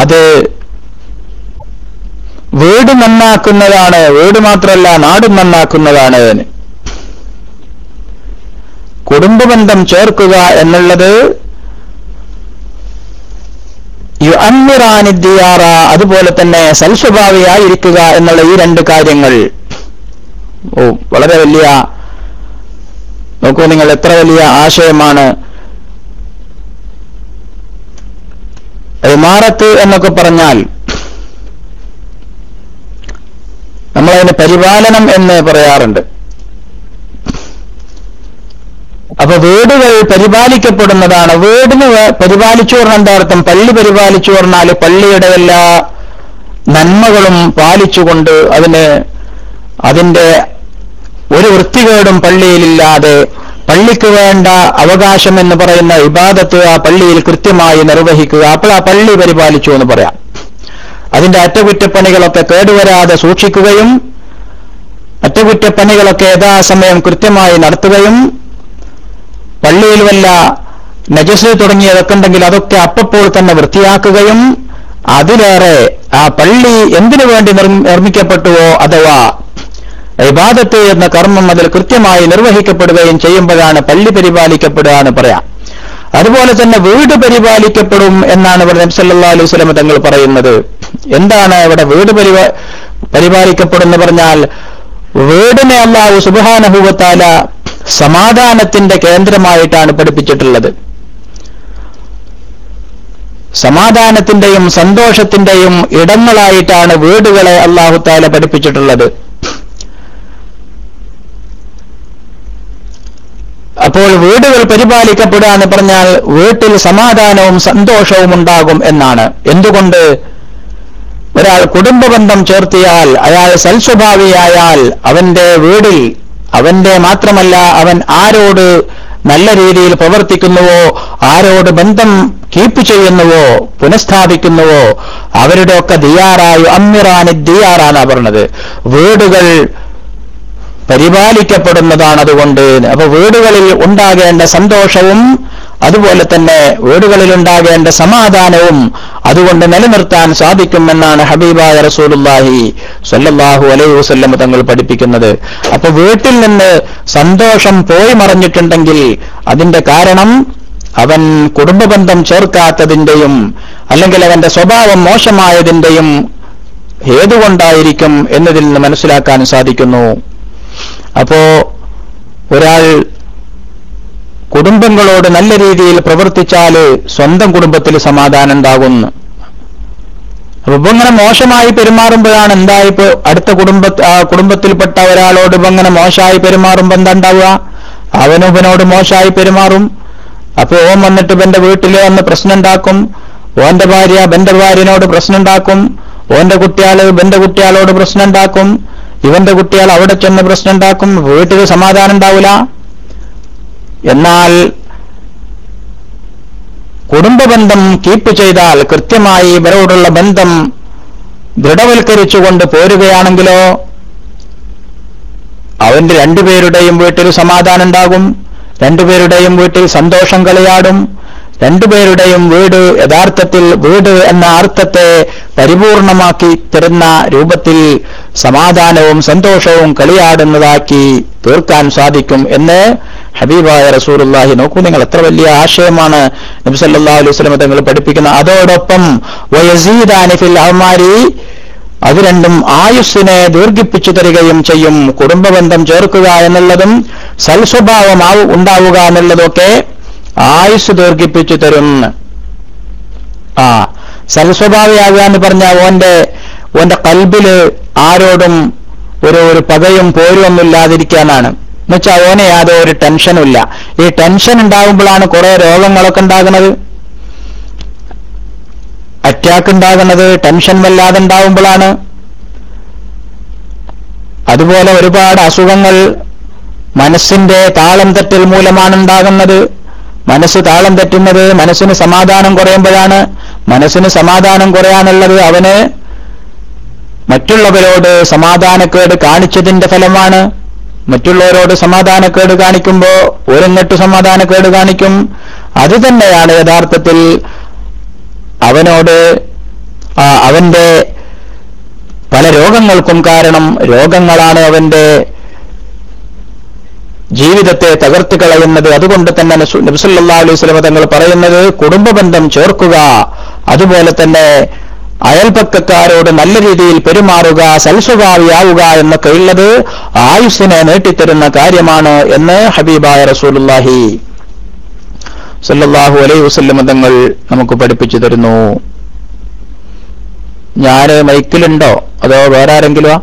അത് വീട് നന്നാക്കുന്നതാണ് വീട് മാത്രമല്ല നാടും നന്നാക്കുന്നതാണ്. കുടുംബബന്ധം ചേർക്കുക എന്നുള്ളത് യു യുഅമ്മിറാനിദ്ദിയാറ അതുപോലെ തന്നെ സൽസ്വഭാവിയായിരിക്കുക എന്നുള്ള ഈ രണ്ട് കാര്യങ്ങൾ. ഓ വളരെ വലിയ നോക്കൂ നിങ്ങൾ എത്ര വലിയ ആശയമാണ് ഇമാറത്ത് എന്നൊക്കെ പറഞ്ഞാൽ നമ്മളതിന് പരിപാലനം എന്ന് പറയാറുണ്ട്. അപ്പൊ വീടുകൾ പരിപാലിക്കപ്പെടുന്നതാണ്. വീടിന് പരിപാലിച്ചു പറഞ്ഞാൽ എന്താ അർത്ഥം? പള്ളി പരിപാലിച്ചു പറഞ്ഞാൽ പള്ളിയുടെ എല്ലാ നന്മകളും പാലിച്ചുകൊണ്ട് അതിന് അതിന്റെ ഒരു വൃത്തികേടും പള്ളിയിലില്ലാതെ പള്ളിക്ക് വേണ്ട അവകാശം എന്ന് പറയുന്ന ഇബാദത്ത് ആ പള്ളിയിൽ കൃത്യമായി നിർവഹിക്കുക. അപ്പോൾ ആ പള്ളി പരിപാലിച്ചു എന്ന് പറയാം. അതിന്റെ അറ്റകുറ്റപ്പണികളൊക്കെ കേടുവരാതെ സൂക്ഷിക്കുകയും അറ്റകുറ്റപ്പണികളൊക്കെ യഥാസമയം കൃത്യമായി നടത്തുകയും പള്ളിയിൽ വല്ല നജസ് തുടങ്ങിയതൊക്കെ ഉണ്ടെങ്കിൽ അതൊക്കെ അപ്പപ്പോൾ തന്നെ വൃത്തിയാക്കുകയും അതിലേറെ ആ പള്ളി എന്തിനു വേണ്ടി നിർ- നിർമ്മിക്കപ്പെട്ടുവോ അഥവാ ഇബാദത്ത് എന്ന കർമ്മം അതിൽ കൃത്യമായി നിർവഹിക്കപ്പെടുകയും ചെയ്യുമ്പോഴാണ് പള്ളി പരിപാലിക്കപ്പെടുക എന്ന് പറയാം. അതുപോലെ തന്നെ വീട് പരിപാലിക്കപ്പെടും എന്നാണ് ഇവിടെ നബി സല്ലല്ലാഹു അലൈഹി വസല്ലം തങ്ങൾ പറയുന്നത്. എന്താണ് ഇവിടെ വീട് പരിപാ പരിപാലിക്കപ്പെടും എന്ന് പറഞ്ഞാൽ വീടിനെ അള്ളാഹു സുബാനഹുവത്താല സമാധാനത്തിന്റെ കേന്ദ്രമായിട്ടാണ് പഠിപ്പിച്ചിട്ടുള്ളത്. സമാധാനത്തിന്റെയും സന്തോഷത്തിന്റെയും ഇടങ്ങളായിട്ടാണ് വീടുകളെ അള്ളാഹു താല പഠിപ്പിച്ചിട്ടുള്ളത്. അപ്പോൾ വീടുകൾ പരിപാലിക്കപ്പെടുക എന്ന് പറഞ്ഞാൽ വീട്ടിൽ സമാധാനവും സന്തോഷവും ഉണ്ടാകും എന്നാണ്. എന്തുകൊണ്ട്? ഒരാൾ കുടുംബബന്ധം ചേർത്തിയാൽ അയാൾ സൽസ്വഭാവിയായാൽ അവന്റെ വീടിൽ അവന്റെ മാത്രമല്ല അവൻ ആരോട് നല്ല രീതിയിൽ പ്രവർത്തിക്കുന്നുവോ ആരോട് ബന്ധം കീപ്പ് ചെയ്യുന്നുവോ പുനഃസ്ഥാപിക്കുന്നുവോ അവരുടെയൊക്കെ ദിയാറായു അമ്മിറാനി ദിയാറാണ് പറഞ്ഞത്. വീടുകൾ പരിപാലിക്കപ്പെടുന്നതാണ് അതുകൊണ്ട് അപ്പൊ വീടുകളിൽ ഉണ്ടാകേണ്ട സന്തോഷവും അതുപോലെ തന്നെ വീടുകളിൽ ഉണ്ടാകേണ്ട സമാധാനവും അതുകൊണ്ട് നിലനിർത്താൻ സാധിക്കുമെന്നാണ് ഹബീബായ റസൂലുല്ലാഹി സല്ലല്ലാഹു അലൈഹി വസല്ലം തങ്ങൾ പഠിപ്പിക്കുന്നത്. അപ്പൊ വീട്ടിൽ നിന്ന് സന്തോഷം പോയി മറഞ്ഞിട്ടുണ്ടെങ്കിൽ അതിന്റെ കാരണം അവൻ കുടുംബബന്ധം ചേർക്കാത്തതിന്റെയും അല്ലെങ്കിൽ അവന്റെ സ്വഭാവം മോശമായതിന്റെയും ഹേതുകൊണ്ടായിരിക്കും എന്നതിൽ നിന്ന് മനസ്സിലാക്കാൻ സാധിക്കുന്നു. അപ്പോ ഒരാൾ കുടുംബങ്ങളോട് നല്ല രീതിയിൽ പ്രവർത്തിച്ചാൽ സ്വന്തം കുടുംബത്തിൽ സമാധാനം ഉണ്ടാകുന്നു. അപ്പൊ ഇങ്ങനെ മോശമായി പെരുമാറുമ്പോഴാണ് എന്തായിപ്പോ അടുത്ത കുടുംബ കുടുംബത്തിൽപ്പെട്ട ഒരാളോട് ഇങ്ങനെ മോശമായി പെരുമാറുമ്പോ എന്താ ഉണ്ടാവുക? മോശമായി പെരുമാറും. അപ്പൊ ഓൻ വന്നിട്ട് എന്റെ വീട്ടിൽ വന്ന് പ്രശ്നം ഉണ്ടാക്കും. ഓന്റെ ഭാര്യ ബന്റെ ഭാര്യനോട് പ്രശ്നം ഉണ്ടാക്കും. ഓന്റെ കുട്ടിയാൾ ബന്റെ കുട്ടിയാളോട് പ്രശ്നം ഉണ്ടാക്കും. ഇവന്റെ കുട്ടികൾ അവിടെ ചെന്ന് പ്രശ്നം ഉണ്ടാക്കും വീട്ടിൽ സമാധാനം ഉണ്ടാവില്ല എന്നാൽ കുടുംബബന്ധം കീപ്പ് ചെയ്താൽ കൃത്യമായി ഇവരോടുള്ള ബന്ധം ദൃഢവൽക്കരിച്ചുകൊണ്ട് പോരുകയാണെങ്കിലോ അവന്റെ രണ്ടുപേരുടെയും വീട്ടിൽ സമാധാനം ഉണ്ടാകും രണ്ടുപേരുടെയും വീട്ടിൽ സന്തോഷം കളിയാടും രണ്ടുപേരുടെയും വീട് യഥാർത്ഥത്തിൽ വീട് എന്ന അർത്ഥത്തെ പരിപൂർണമാക്കി തരുന്ന രൂപത്തിൽ സമാധാനവും സന്തോഷവും കളിയാടുന്നതാക്കി തീർക്കാൻ സാധിക്കും എന്ന് ഹബീബായ റസൂറുല്ലാഹി നോക്കൂ നിങ്ങൾ എത്ര വലിയ ആശയമാണ് നബി സല്ലല്ലാഹു അലൈഹി തങ്ങൾ പഠിപ്പിക്കുന്നത് അതോടൊപ്പം വയസീദാനി ഫിൽ അഹ്മാരി അത് രണ്ടും ആയുസ്സിനെ ദീർഘിപ്പിച്ചു തരികയും ചെയ്യും. കുടുംബബന്ധം ചേർക്കുക എന്നുള്ളതും സൽസ്വഭാവം ഉണ്ടാവുക എന്നുള്ളതൊക്കെ ആയുസ് ദീർഘിപ്പിച്ചു തരും. ആ സൽസ്വഭാവിയാകുക എന്ന് പറഞ്ഞാൽ ഓന്റെ ഓന്റെ കൽബിൽ ആരോടും ഒരു ഒരു പകയും പോരുമൊന്നുമില്ലാതിരിക്കാനാണ് എന്നുവെച്ചാൽ ഓനെ യാതൊരു ടെൻഷനും ഇല്ല ഈ ടെൻഷൻ ഉണ്ടാകുമ്പോഴാണ് കുറെ രോഗങ്ങളൊക്കെ ഉണ്ടാകുന്നത്. അറ്റാക്ക് ഉണ്ടാകുന്നത് ടെൻഷൻ വല്ലാതെ ഉണ്ടാവുമ്പോഴാണ്. അതുപോലെ ഒരുപാട് അസുഖങ്ങൾ മനസ്സിന്റെ താളം തെറ്റൽ മൂലമാണ് ഉണ്ടാകുന്നത്. മനസ്സ് താളം തെറ്റുന്നത് മനസ്സിന് സമാധാനം കുറയുമ്പോഴാണ്. മനസ്സിന് സമാധാനം കുറയാനുള്ളത് അവന് മറ്റുള്ളവരോട് സമാധാനക്കേട് കാണിച്ചതിന്റെ ഫലമാണ്. മറ്റുള്ളവരോട് സമാധാനക്കേട് കാണിക്കുമ്പോ ഒരങ്ങട്ട് സമാധാനക്കേട് കാണിക്കും. അത് തന്നെയാണ് യഥാർത്ഥത്തിൽ അവനോട് അവന്റെ പല രോഗങ്ങൾക്കും കാരണം രോഗങ്ങളാണ് അവന്റെ ജീവിതത്തെ തകർത്ത് കളയുന്നത് അതുകൊണ്ട് തന്നെ നബ്സല്ലാ അലൈഹി വസല്ലം തങ്ങൾ പറയുന്നത് കുടുംബബന്ധം ചേർക്കുക. അതുപോലെ തന്നെ അയൽപക്കക്കാരോട് നല്ല രീതിയിൽ പെരുമാറുക സൽസ്വഭാവിയാവുക എന്നൊക്കെ ഉള്ളത് ആയുസ്സിനെ നീട്ടിത്തരുന്ന കാര്യമാണ് എന്ന് ഹബീബായ റസൂലുല്ലാഹി സല്ലാഹു അലൈഹി വസല്ലം തങ്ങൾ നമുക്ക് പഠിപ്പിച്ചു തരുന്നു. ഞാൻ മൈക്കിലുണ്ടോ അതോ വേറെ ആരെങ്കിലും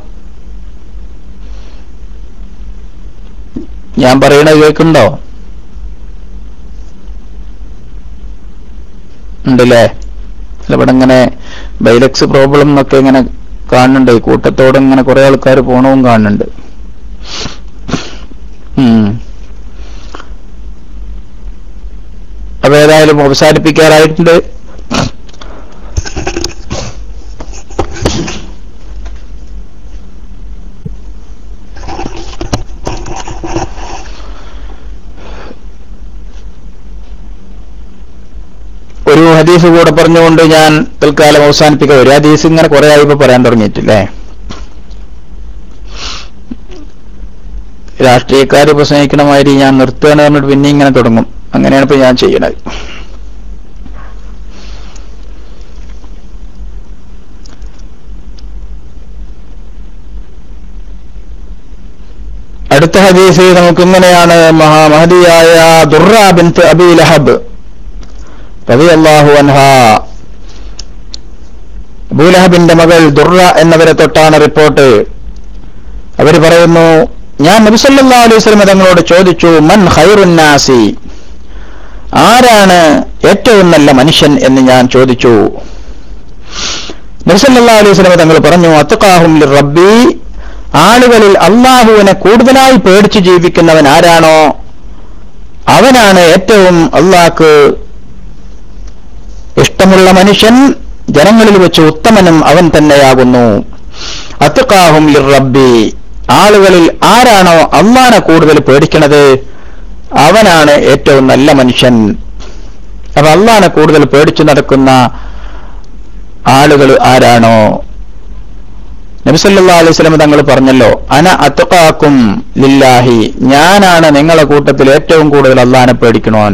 ഞാൻ പറയണ കേൾക്കുന്നുണ്ടോ? ഉണ്ടല്ലേ? ഇവിടെ ഇങ്ങനെ ബൈലക്സ് പ്രോബ്ലം എന്നൊക്കെ ഇങ്ങനെ കാണുന്നുണ്ട്. കൂട്ടത്തോടെ ഇങ്ങനെ കുറെ ആൾക്കാർ പോണവും കാണുന്നുണ്ട്. അപ്പൊ ഏതായാലും അവസാനിപ്പിക്കാറായിട്ടുണ്ട് ഒരു ഹദീസ് കൂടെ പറഞ്ഞുകൊണ്ട് ഞാൻ തൽക്കാലം അവസാനിപ്പിക്കുക ഒരു ഹദീസ് ഇങ്ങനെ കുറെ ആയിപ്പോ പറയാൻ തുടങ്ങിയിട്ടില്ലേ? രാഷ്ട്രീയക്കാർ പ്രസംഗിക്കണ മാതിരി ഞാൻ നിർത്തുകയെന്ന് പറഞ്ഞിട്ട് പിന്നെ ഇങ്ങനെ തുടങ്ങും. അങ്ങനെയാണ് ഇപ്പൊ ഞാൻ ചെയ്യണത്. അടുത്ത ഹദീസ് നമുക്ക് ഇങ്ങനെയാണ് മഹാമഹദിയായ ദുർറ ബിൻ അബി ലഹബ്. റളിയല്ലാഹു അൻഹ. അബൂലഹബിന്റെ മകൾ ദുർറ എന്നവരെ തൊട്ടാണ് റിപ്പോർട്ട്. അവർ പറയുന്നു ഞാൻ നബിസല്ലാ അലൈഹി സ്വലമ തങ്ങളോട് ചോദിച്ചു മൻ ഹൈറുന്നാസി ആരാണ് ഏറ്റവും നല്ല മനുഷ്യൻ? എന്ന് ഞാൻ ചോദിച്ചു. നബിസല്ലാ അലൈഹി സ്വലമ തങ്ങൾ പറഞ്ഞു അത്തുക്കാഹും റബ്ബി. ആളുകളിൽ അള്ളാഹുവിനെ കൂടുതലായി പേടിച്ചു ജീവിക്കുന്നവൻ ആരാണോ? അവനാണ് ഏറ്റവും അള്ളാഹ്ക്ക് ഇഷ്ടമുള്ള മനുഷ്യൻ ജനങ്ങളിൽ വെച്ച് ഉത്തമനും അവൻ തന്നെയാകുന്നു. അത്തുക്കാഹും റബ്ബി ആളുകളിൽ ആരാണോ അള്ളാനെ കൂടുതൽ പേടിക്കണത്? അവനാണ് ഏറ്റവും നല്ല മനുഷ്യൻ. അപ്പൊ അള്ളാനെ കൂടുതൽ പേടിച്ചു നടക്കുന്ന ആളുകൾ ആരാണോ? നബിസല്ലാ അലൈഹി സ്വലം തങ്ങൾ പറഞ്ഞല്ലോ അന അത്തുക്കാക്കും ലില്ലാഹി. ഞാനാണ് നിങ്ങളെ കൂട്ടത്തിൽ ഏറ്റവും കൂടുതൽ അള്ളാനെ പേടിക്കണോൻ.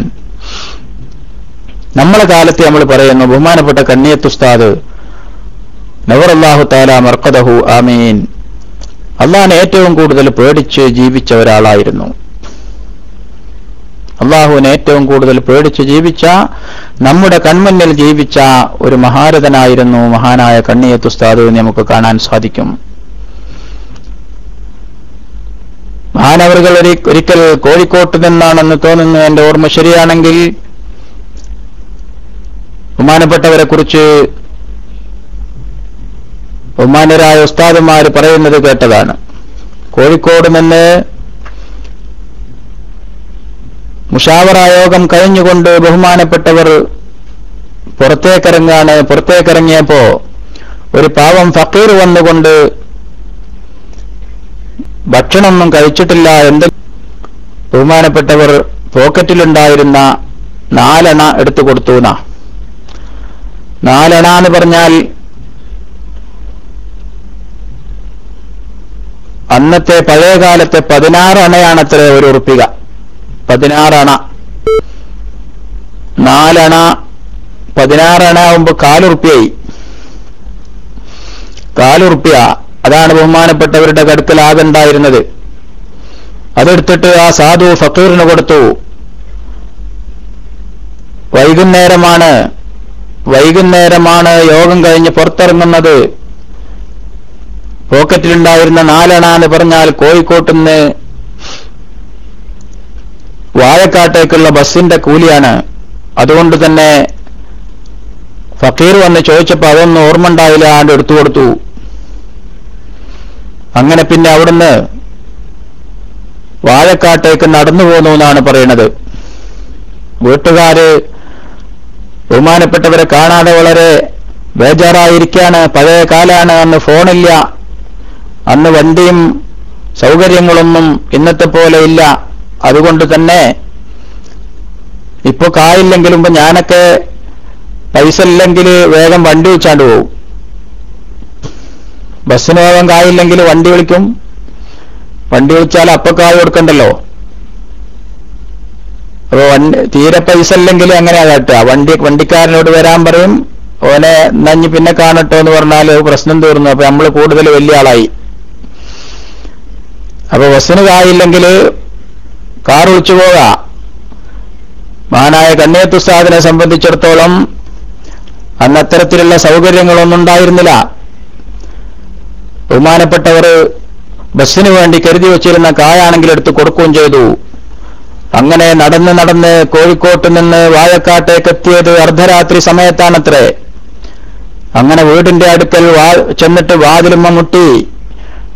നമ്മളെ കാലത്ത് നമ്മൾ പറയുന്നു ബഹുമാനപ്പെട്ട കണ്ണിയത്തുസ്താദ് അള്ളാഹു താല മർക്കദഹു ആമീൻ. അള്ളാഹാൻ ഏറ്റവും കൂടുതൽ പേടിച്ച് ജീവിച്ച ഒരാളായിരുന്നു. അള്ളാഹുവിനെ ഏറ്റവും കൂടുതൽ പേടിച്ച് ജീവിച്ച നമ്മുടെ കൺമുന്നിൽ ജീവിച്ച ഒരു മഹാരഥനായിരുന്നു മഹാനായ കണ്ണിയത്തുസ്താദ് എന്ന് നമുക്ക് കാണാൻ സാധിക്കും. മഹാനവറുകൾ ഒരിക്കൽ കോഴിക്കോട്ട് നിന്നാണെന്ന് തോന്നുന്നു എന്റെ ഓർമ്മ ശരിയാണെങ്കിൽ ബഹുമാനപ്പെട്ടവരെ കുറിച്ച് ബഹുമാനരായ ഉസ്താദുമാർ പറയുന്നത് കേട്ടതാണ്. കോഴിക്കോട് നിന്ന് മുഷാവറായോഗം കഴിഞ്ഞുകൊണ്ട് ബഹുമാനപ്പെട്ടവർ പുറത്തേക്കിറങ്ങാണ്. പുറത്തേക്കിറങ്ങിയപ്പോ ഒരു പാവം ഫക്കീർ വന്നുകൊണ്ട് ഭക്ഷണമൊന്നും കഴിച്ചിട്ടില്ല. എന്ത് ബഹുമാനപ്പെട്ടവർ പോക്കറ്റിലുണ്ടായിരുന്ന നാലെണ്ണ എടുത്തു കൊടുത്തു നാലെണ്ണ എന്ന് പറഞ്ഞാൽ അന്നത്തെ പഴയ കാലത്തെ പതിനാറ് അത്ര ഒരു ഉറപ്പിക. പതിനാറണ. നാലണ പതിനാറണ ആവുമ്പോ കാലുറുപ്പിയായി. കാലുറുപ്പിയ അതാണ് ബഹുമാനപ്പെട്ടവരുടെ കടുക്കൽ ആകണ്ടായിരുന്നത് അതെടുത്തിട്ട് ആ സാധു ഫക്കീറിന് കൊടുത്തു. വൈകുന്നേരമാണ് വൈകുന്നേരമാണ് യോഗം കഴിഞ്ഞ് പുറത്തിറങ്ങുന്നത്. പോക്കറ്റിലുണ്ടായിരുന്ന നാലണ എന്ന് പറഞ്ഞാൽ കോഴിക്കോട്ടുനിന്ന് വാഴക്കാട്ടേക്കുള്ള ബസ്സിന്റെ കൂലിയാണ്. അതുകൊണ്ട് തന്നെ ഫക്കീർ വന്ന് ചോദിച്ചപ്പോൾ അതൊന്നും ഓർമ്മ ഉണ്ടായില്ല ആണ്ട് എടുത്തു കൊടുത്തു. അങ്ങനെ പിന്നെ അവിടുന്ന് വാഴക്കാട്ടേക്ക് നടന്നു പോന്നു എന്നാണ് പറയുന്നത് വീട്ടുകാര് ബഹുമാനപ്പെട്ടവരെ കാണാതെ വളരെ ബേജാറായിരിക്കാണ്. പഴയ കാലാണ് അന്ന് ഫോണില്ല. അന്ന് വണ്ടിയും സൗകര്യങ്ങളൊന്നും ഇന്നത്തെ പോലെ ഇല്ല. അതുകൊണ്ട് തന്നെ ഇപ്പൊ കായില്ലെങ്കിലും ഇപ്പൊ ഞാനൊക്കെ പൈസ ഇല്ലെങ്കിൽ വേഗം വണ്ടി വെച്ചാണ്ട് പോകും ബസ്സിന് വേഗം കായില്ലെങ്കിൽ വണ്ടി വിളിക്കും. വണ്ടി വിളിച്ചാൽ അപ്പൊ കായ് കൊടുക്കണ്ടല്ലോ. അപ്പൊ വണ്ടി തീരെ പൈസ ഇല്ലെങ്കിൽ എങ്ങനെയാ കാട്ടുക വണ്ടി വണ്ടിക്കാരനോട് വരാൻ പറയും ഓനെ നഞ്ഞ് പിന്നെ കാണട്ടോ എന്ന് പറഞ്ഞാൽ പ്രശ്നം തീർന്നു. അപ്പൊ നമ്മൾ കൂടുതൽ വലിയ ആളായി. അപ്പൊ ബസ്സിന് കായില്ലെങ്കിൽ കാർ ഒളിച്ചു പോകാം. മഹാനായ കണ്ണേത്തുസ്താദിനെ സംബന്ധിച്ചിടത്തോളം അന്ന് അത്തരത്തിലുള്ള സൗകര്യങ്ങളൊന്നും ഉണ്ടായിരുന്നില്ല. ബഹുമാനപ്പെട്ടവർ ബസ്സിന് വേണ്ടി കരുതി വച്ചിരുന്ന കായാണെങ്കിൽ എടുത്ത് കൊടുക്കുകയും ചെയ്തു. അങ്ങനെ നടന്ന് നടന്ന് കോഴിക്കോട്ട് നിന്ന് വാഴക്കാട്ടേക്ക് എത്തിയത് അർദ്ധരാത്രി സമയത്താണത്രേ. അങ്ങനെ വീടിന്റെ അടുക്കൽ വാ ചെന്നിട്ട് വാതിലുമ്മ മുട്ടി.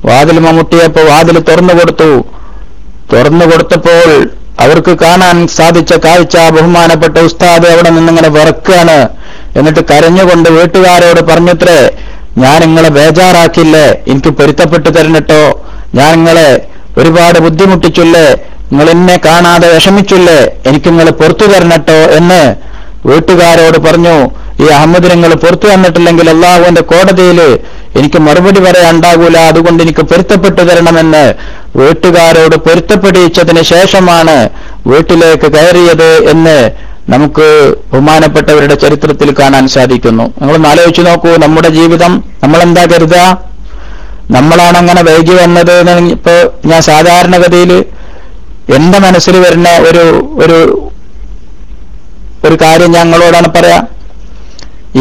വാതിലുമ്മ മുട്ടിയപ്പോ വാതിൽ തുറന്നു കൊടുത്തു. തുറന്നു കൊടുത്തപ്പോൾ അവർക്ക് കാണാൻ സാധിച്ച കാഴ്ച ബഹുമാനപ്പെട്ട ഉസ്താദ് അവിടെ നിന്നിങ്ങനെ വിറക്കുകയാണ് എന്നിട്ട് കരഞ്ഞുകൊണ്ട് വീട്ടുകാരോട് പറഞ്ഞത്രേ ഞാൻ നിങ്ങളെ ബേജാറാക്കില്ലേ? എനിക്ക് പൊരുത്തപ്പെട്ടു തരണട്ടോ ഞാൻ നിങ്ങളെ ഒരുപാട് ബുദ്ധിമുട്ടിച്ചില്ലേ? നിങ്ങൾ എന്നെ കാണാതെ വിഷമിച്ചില്ലേ? എനിക്ക് നിങ്ങൾ പുറത്തു തരണട്ടോ എന്ന് വീട്ടുകാരോട് പറഞ്ഞു ഈ അഹമ്മദ് നിങ്ങൾ പുറത്തു തന്നിട്ടില്ലെങ്കിൽ അള്ളാഹുവിന്റെ കോടതിയിൽ എനിക്ക് മറുപടി പറയാണ്ടാകൂല അതുകൊണ്ട് എനിക്ക് പൊരുത്തപ്പെട്ടു തരണമെന്ന് വീട്ടുകാരോട് പൊരുത്തപ്പെടിച്ചതിന് ശേഷമാണ് വീട്ടിലേക്ക് കയറിയത് എന്ന് നമുക്ക് ബഹുമാനപ്പെട്ടവരുടെ ചരിത്രത്തിൽ കാണാൻ സാധിക്കുന്നു. നിങ്ങളൊന്ന് ആലോചിച്ചു നോക്കൂ നമ്മുടെ ജീവിതം നമ്മൾ എന്താ കരുതുക? നമ്മളാണ് അങ്ങനെ വൈകി വന്നത് ഇപ്പൊ ഞാൻ സാധാരണഗതിയിൽ എന്റെ മനസ്സിൽ വരുന്ന ഒരു ഒരു ഒരു കാര്യം ഞങ്ങളോടാണ് പറയാ.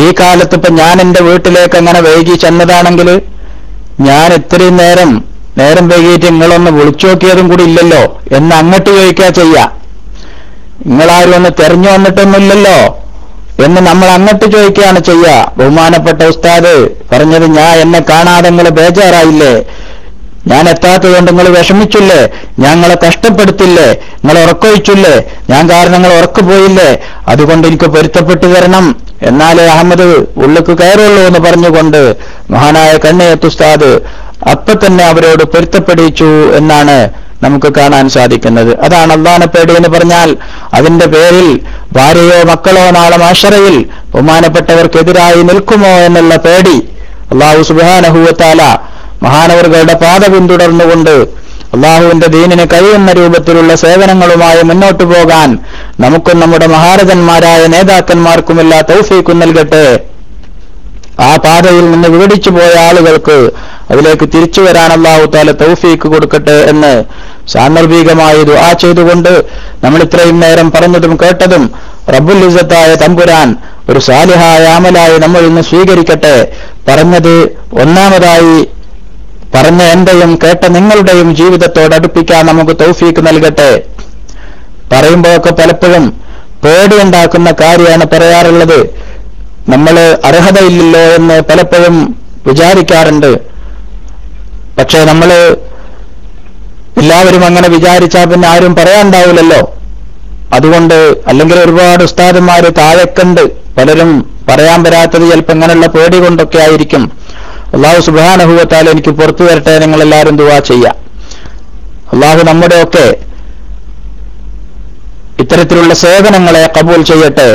ഈ കാലത്ത് ഇപ്പൊ ഞാൻ എന്റെ വീട്ടിലേക്ക് അങ്ങനെ വൈകി ചെന്നതാണെങ്കിൽ ഞാൻ ഇത്രയും നേരം നേരം വൈകിയിട്ട് നിങ്ങളൊന്ന് വിളിച്ചു നോക്കിയതും കൂടി ഇല്ലല്ലോ എന്ന് അങ്ങോട്ട് ചോദിക്കാ ചെയ്യാ. നിങ്ങളാരും ഒന്ന് തെരഞ്ഞു വന്നിട്ടൊന്നുമില്ലല്ലോ എന്ന് നമ്മൾ അങ്ങോട്ട് ചോദിക്കുകയാണ് ചെയ്യുക ബഹുമാനപ്പെട്ട ഉസ്താദ് പറഞ്ഞത് ഞാൻ എന്നെ കാണാതെ നിങ്ങൾ ബേജാറായില്ലേ? ഞാൻ എത്താത്തതുകൊണ്ട് നിങ്ങൾ വിഷമിച്ചില്ലേ? ഞങ്ങളെ കഷ്ടപ്പെടുത്തില്ലേ? നിങ്ങൾ ഉറക്കൊഴിച്ചില്ലേ? ഞാൻ കാരണം നിങ്ങൾ ഉറക്കു പോയില്ലേ അതുകൊണ്ട് എനിക്ക് പൊരുത്തപ്പെട്ടു തരണം. എന്നാലേ അഹമ്മദ് ഉള്ളിക്ക് കയറുള്ളൂ എന്ന് പറഞ്ഞുകൊണ്ട് മഹാനായ കണ്ണയത്തുസ്താദ് അപ്പൊ തന്നെ അവരോട് പൊരുത്തപ്പെടിച്ചു എന്നാണ് നമുക്ക് കാണാൻ സാധിക്കുന്നത്. അതാണ് അള്ളാന പേടി എന്ന് പറഞ്ഞാൽ അതിന്റെ പേരിൽ ഭാര്യയോ മക്കളോ നാളെ മാഷറയിൽ ബഹുമാനപ്പെട്ടവർക്കെതിരായി നിൽക്കുമോ എന്നുള്ള പേടി അള്ളാഹു സുബാനഹുവത്താല മഹാനവറുകളുടെ പാത പിന്തുടർന്നുകൊണ്ട് അള്ളാഹുവിന്റെ ദീനിന് കഴിയുന്ന രൂപത്തിലുള്ള സേവനങ്ങളുമായി മുന്നോട്ടു പോകാൻ നമുക്കും നമ്മുടെ മഹാരഥന്മാരായ നേതാക്കന്മാർക്കുമെല്ലാം തൗഫീക്കും നൽകട്ടെ. ആ പാതയിൽ നിന്ന് വിവടിച്ചു പോയ ആളുകൾക്ക് അതിലേക്ക് തിരിച്ചു വരാൻ അള്ളാഹു താല തൗഫീക്ക് കൊടുക്കട്ടെ എന്ന് സാന്ദർഭികമായി ദുആ ചെയ്തുകൊണ്ട് നമ്മൾ ഇത്രയും നേരം പറഞ്ഞതും കേട്ടതും റബ്ബുൽ ഇസത്തായ തമ്പുരാൻ ഒരു സാലിഹായ അമലായി നമ്മൾ ഇന്ന് സ്വീകരിക്കട്ടെ. പറഞ്ഞത് ഒന്നാമതായി പറഞ്ഞ എന്റെയും കേട്ട നിങ്ങളുടെയും ജീവിതത്തോട് അടുപ്പിക്കാൻ നമുക്ക് തൗഫീക്ക് നൽകട്ടെ. പറയുമ്പോഴൊക്കെ പലപ്പോഴും പേടിയുണ്ടാക്കുന്ന കാര്യമാണ് പറയാറുള്ളത്. നമ്മൾ അർഹതയില്ലല്ലോ എന്ന് പലപ്പോഴും വിചാരിക്കാറുണ്ട്. പക്ഷെ നമ്മൾ എല്ലാവരും അങ്ങനെ വിചാരിച്ചാൽ പിന്നെ ആരും പറയാണ്ടാവില്ലല്ലോ. അതുകൊണ്ട് അല്ലെങ്കിൽ ഒരുപാട് ഉസ്താദന്മാര് താഴെക്കണ്ട്. പലരും പറയാൻ വരാത്തത് ചിലപ്പോൾ ഇങ്ങനെയുള്ള പേടി കൊണ്ടൊക്കെ ആയിരിക്കും. അള്ളാഹു സുബാനഹുവത്താൽ എനിക്ക് പുറത്തു വരട്ടെ നിങ്ങൾ എല്ലാവരും ദുവാ ചെയ്യാം. അള്ളാഹു നമ്മുടെയൊക്കെ ഇത്തരത്തിലുള്ള സേവനങ്ങളെ കബൂൽ ചെയ്യട്ടെ.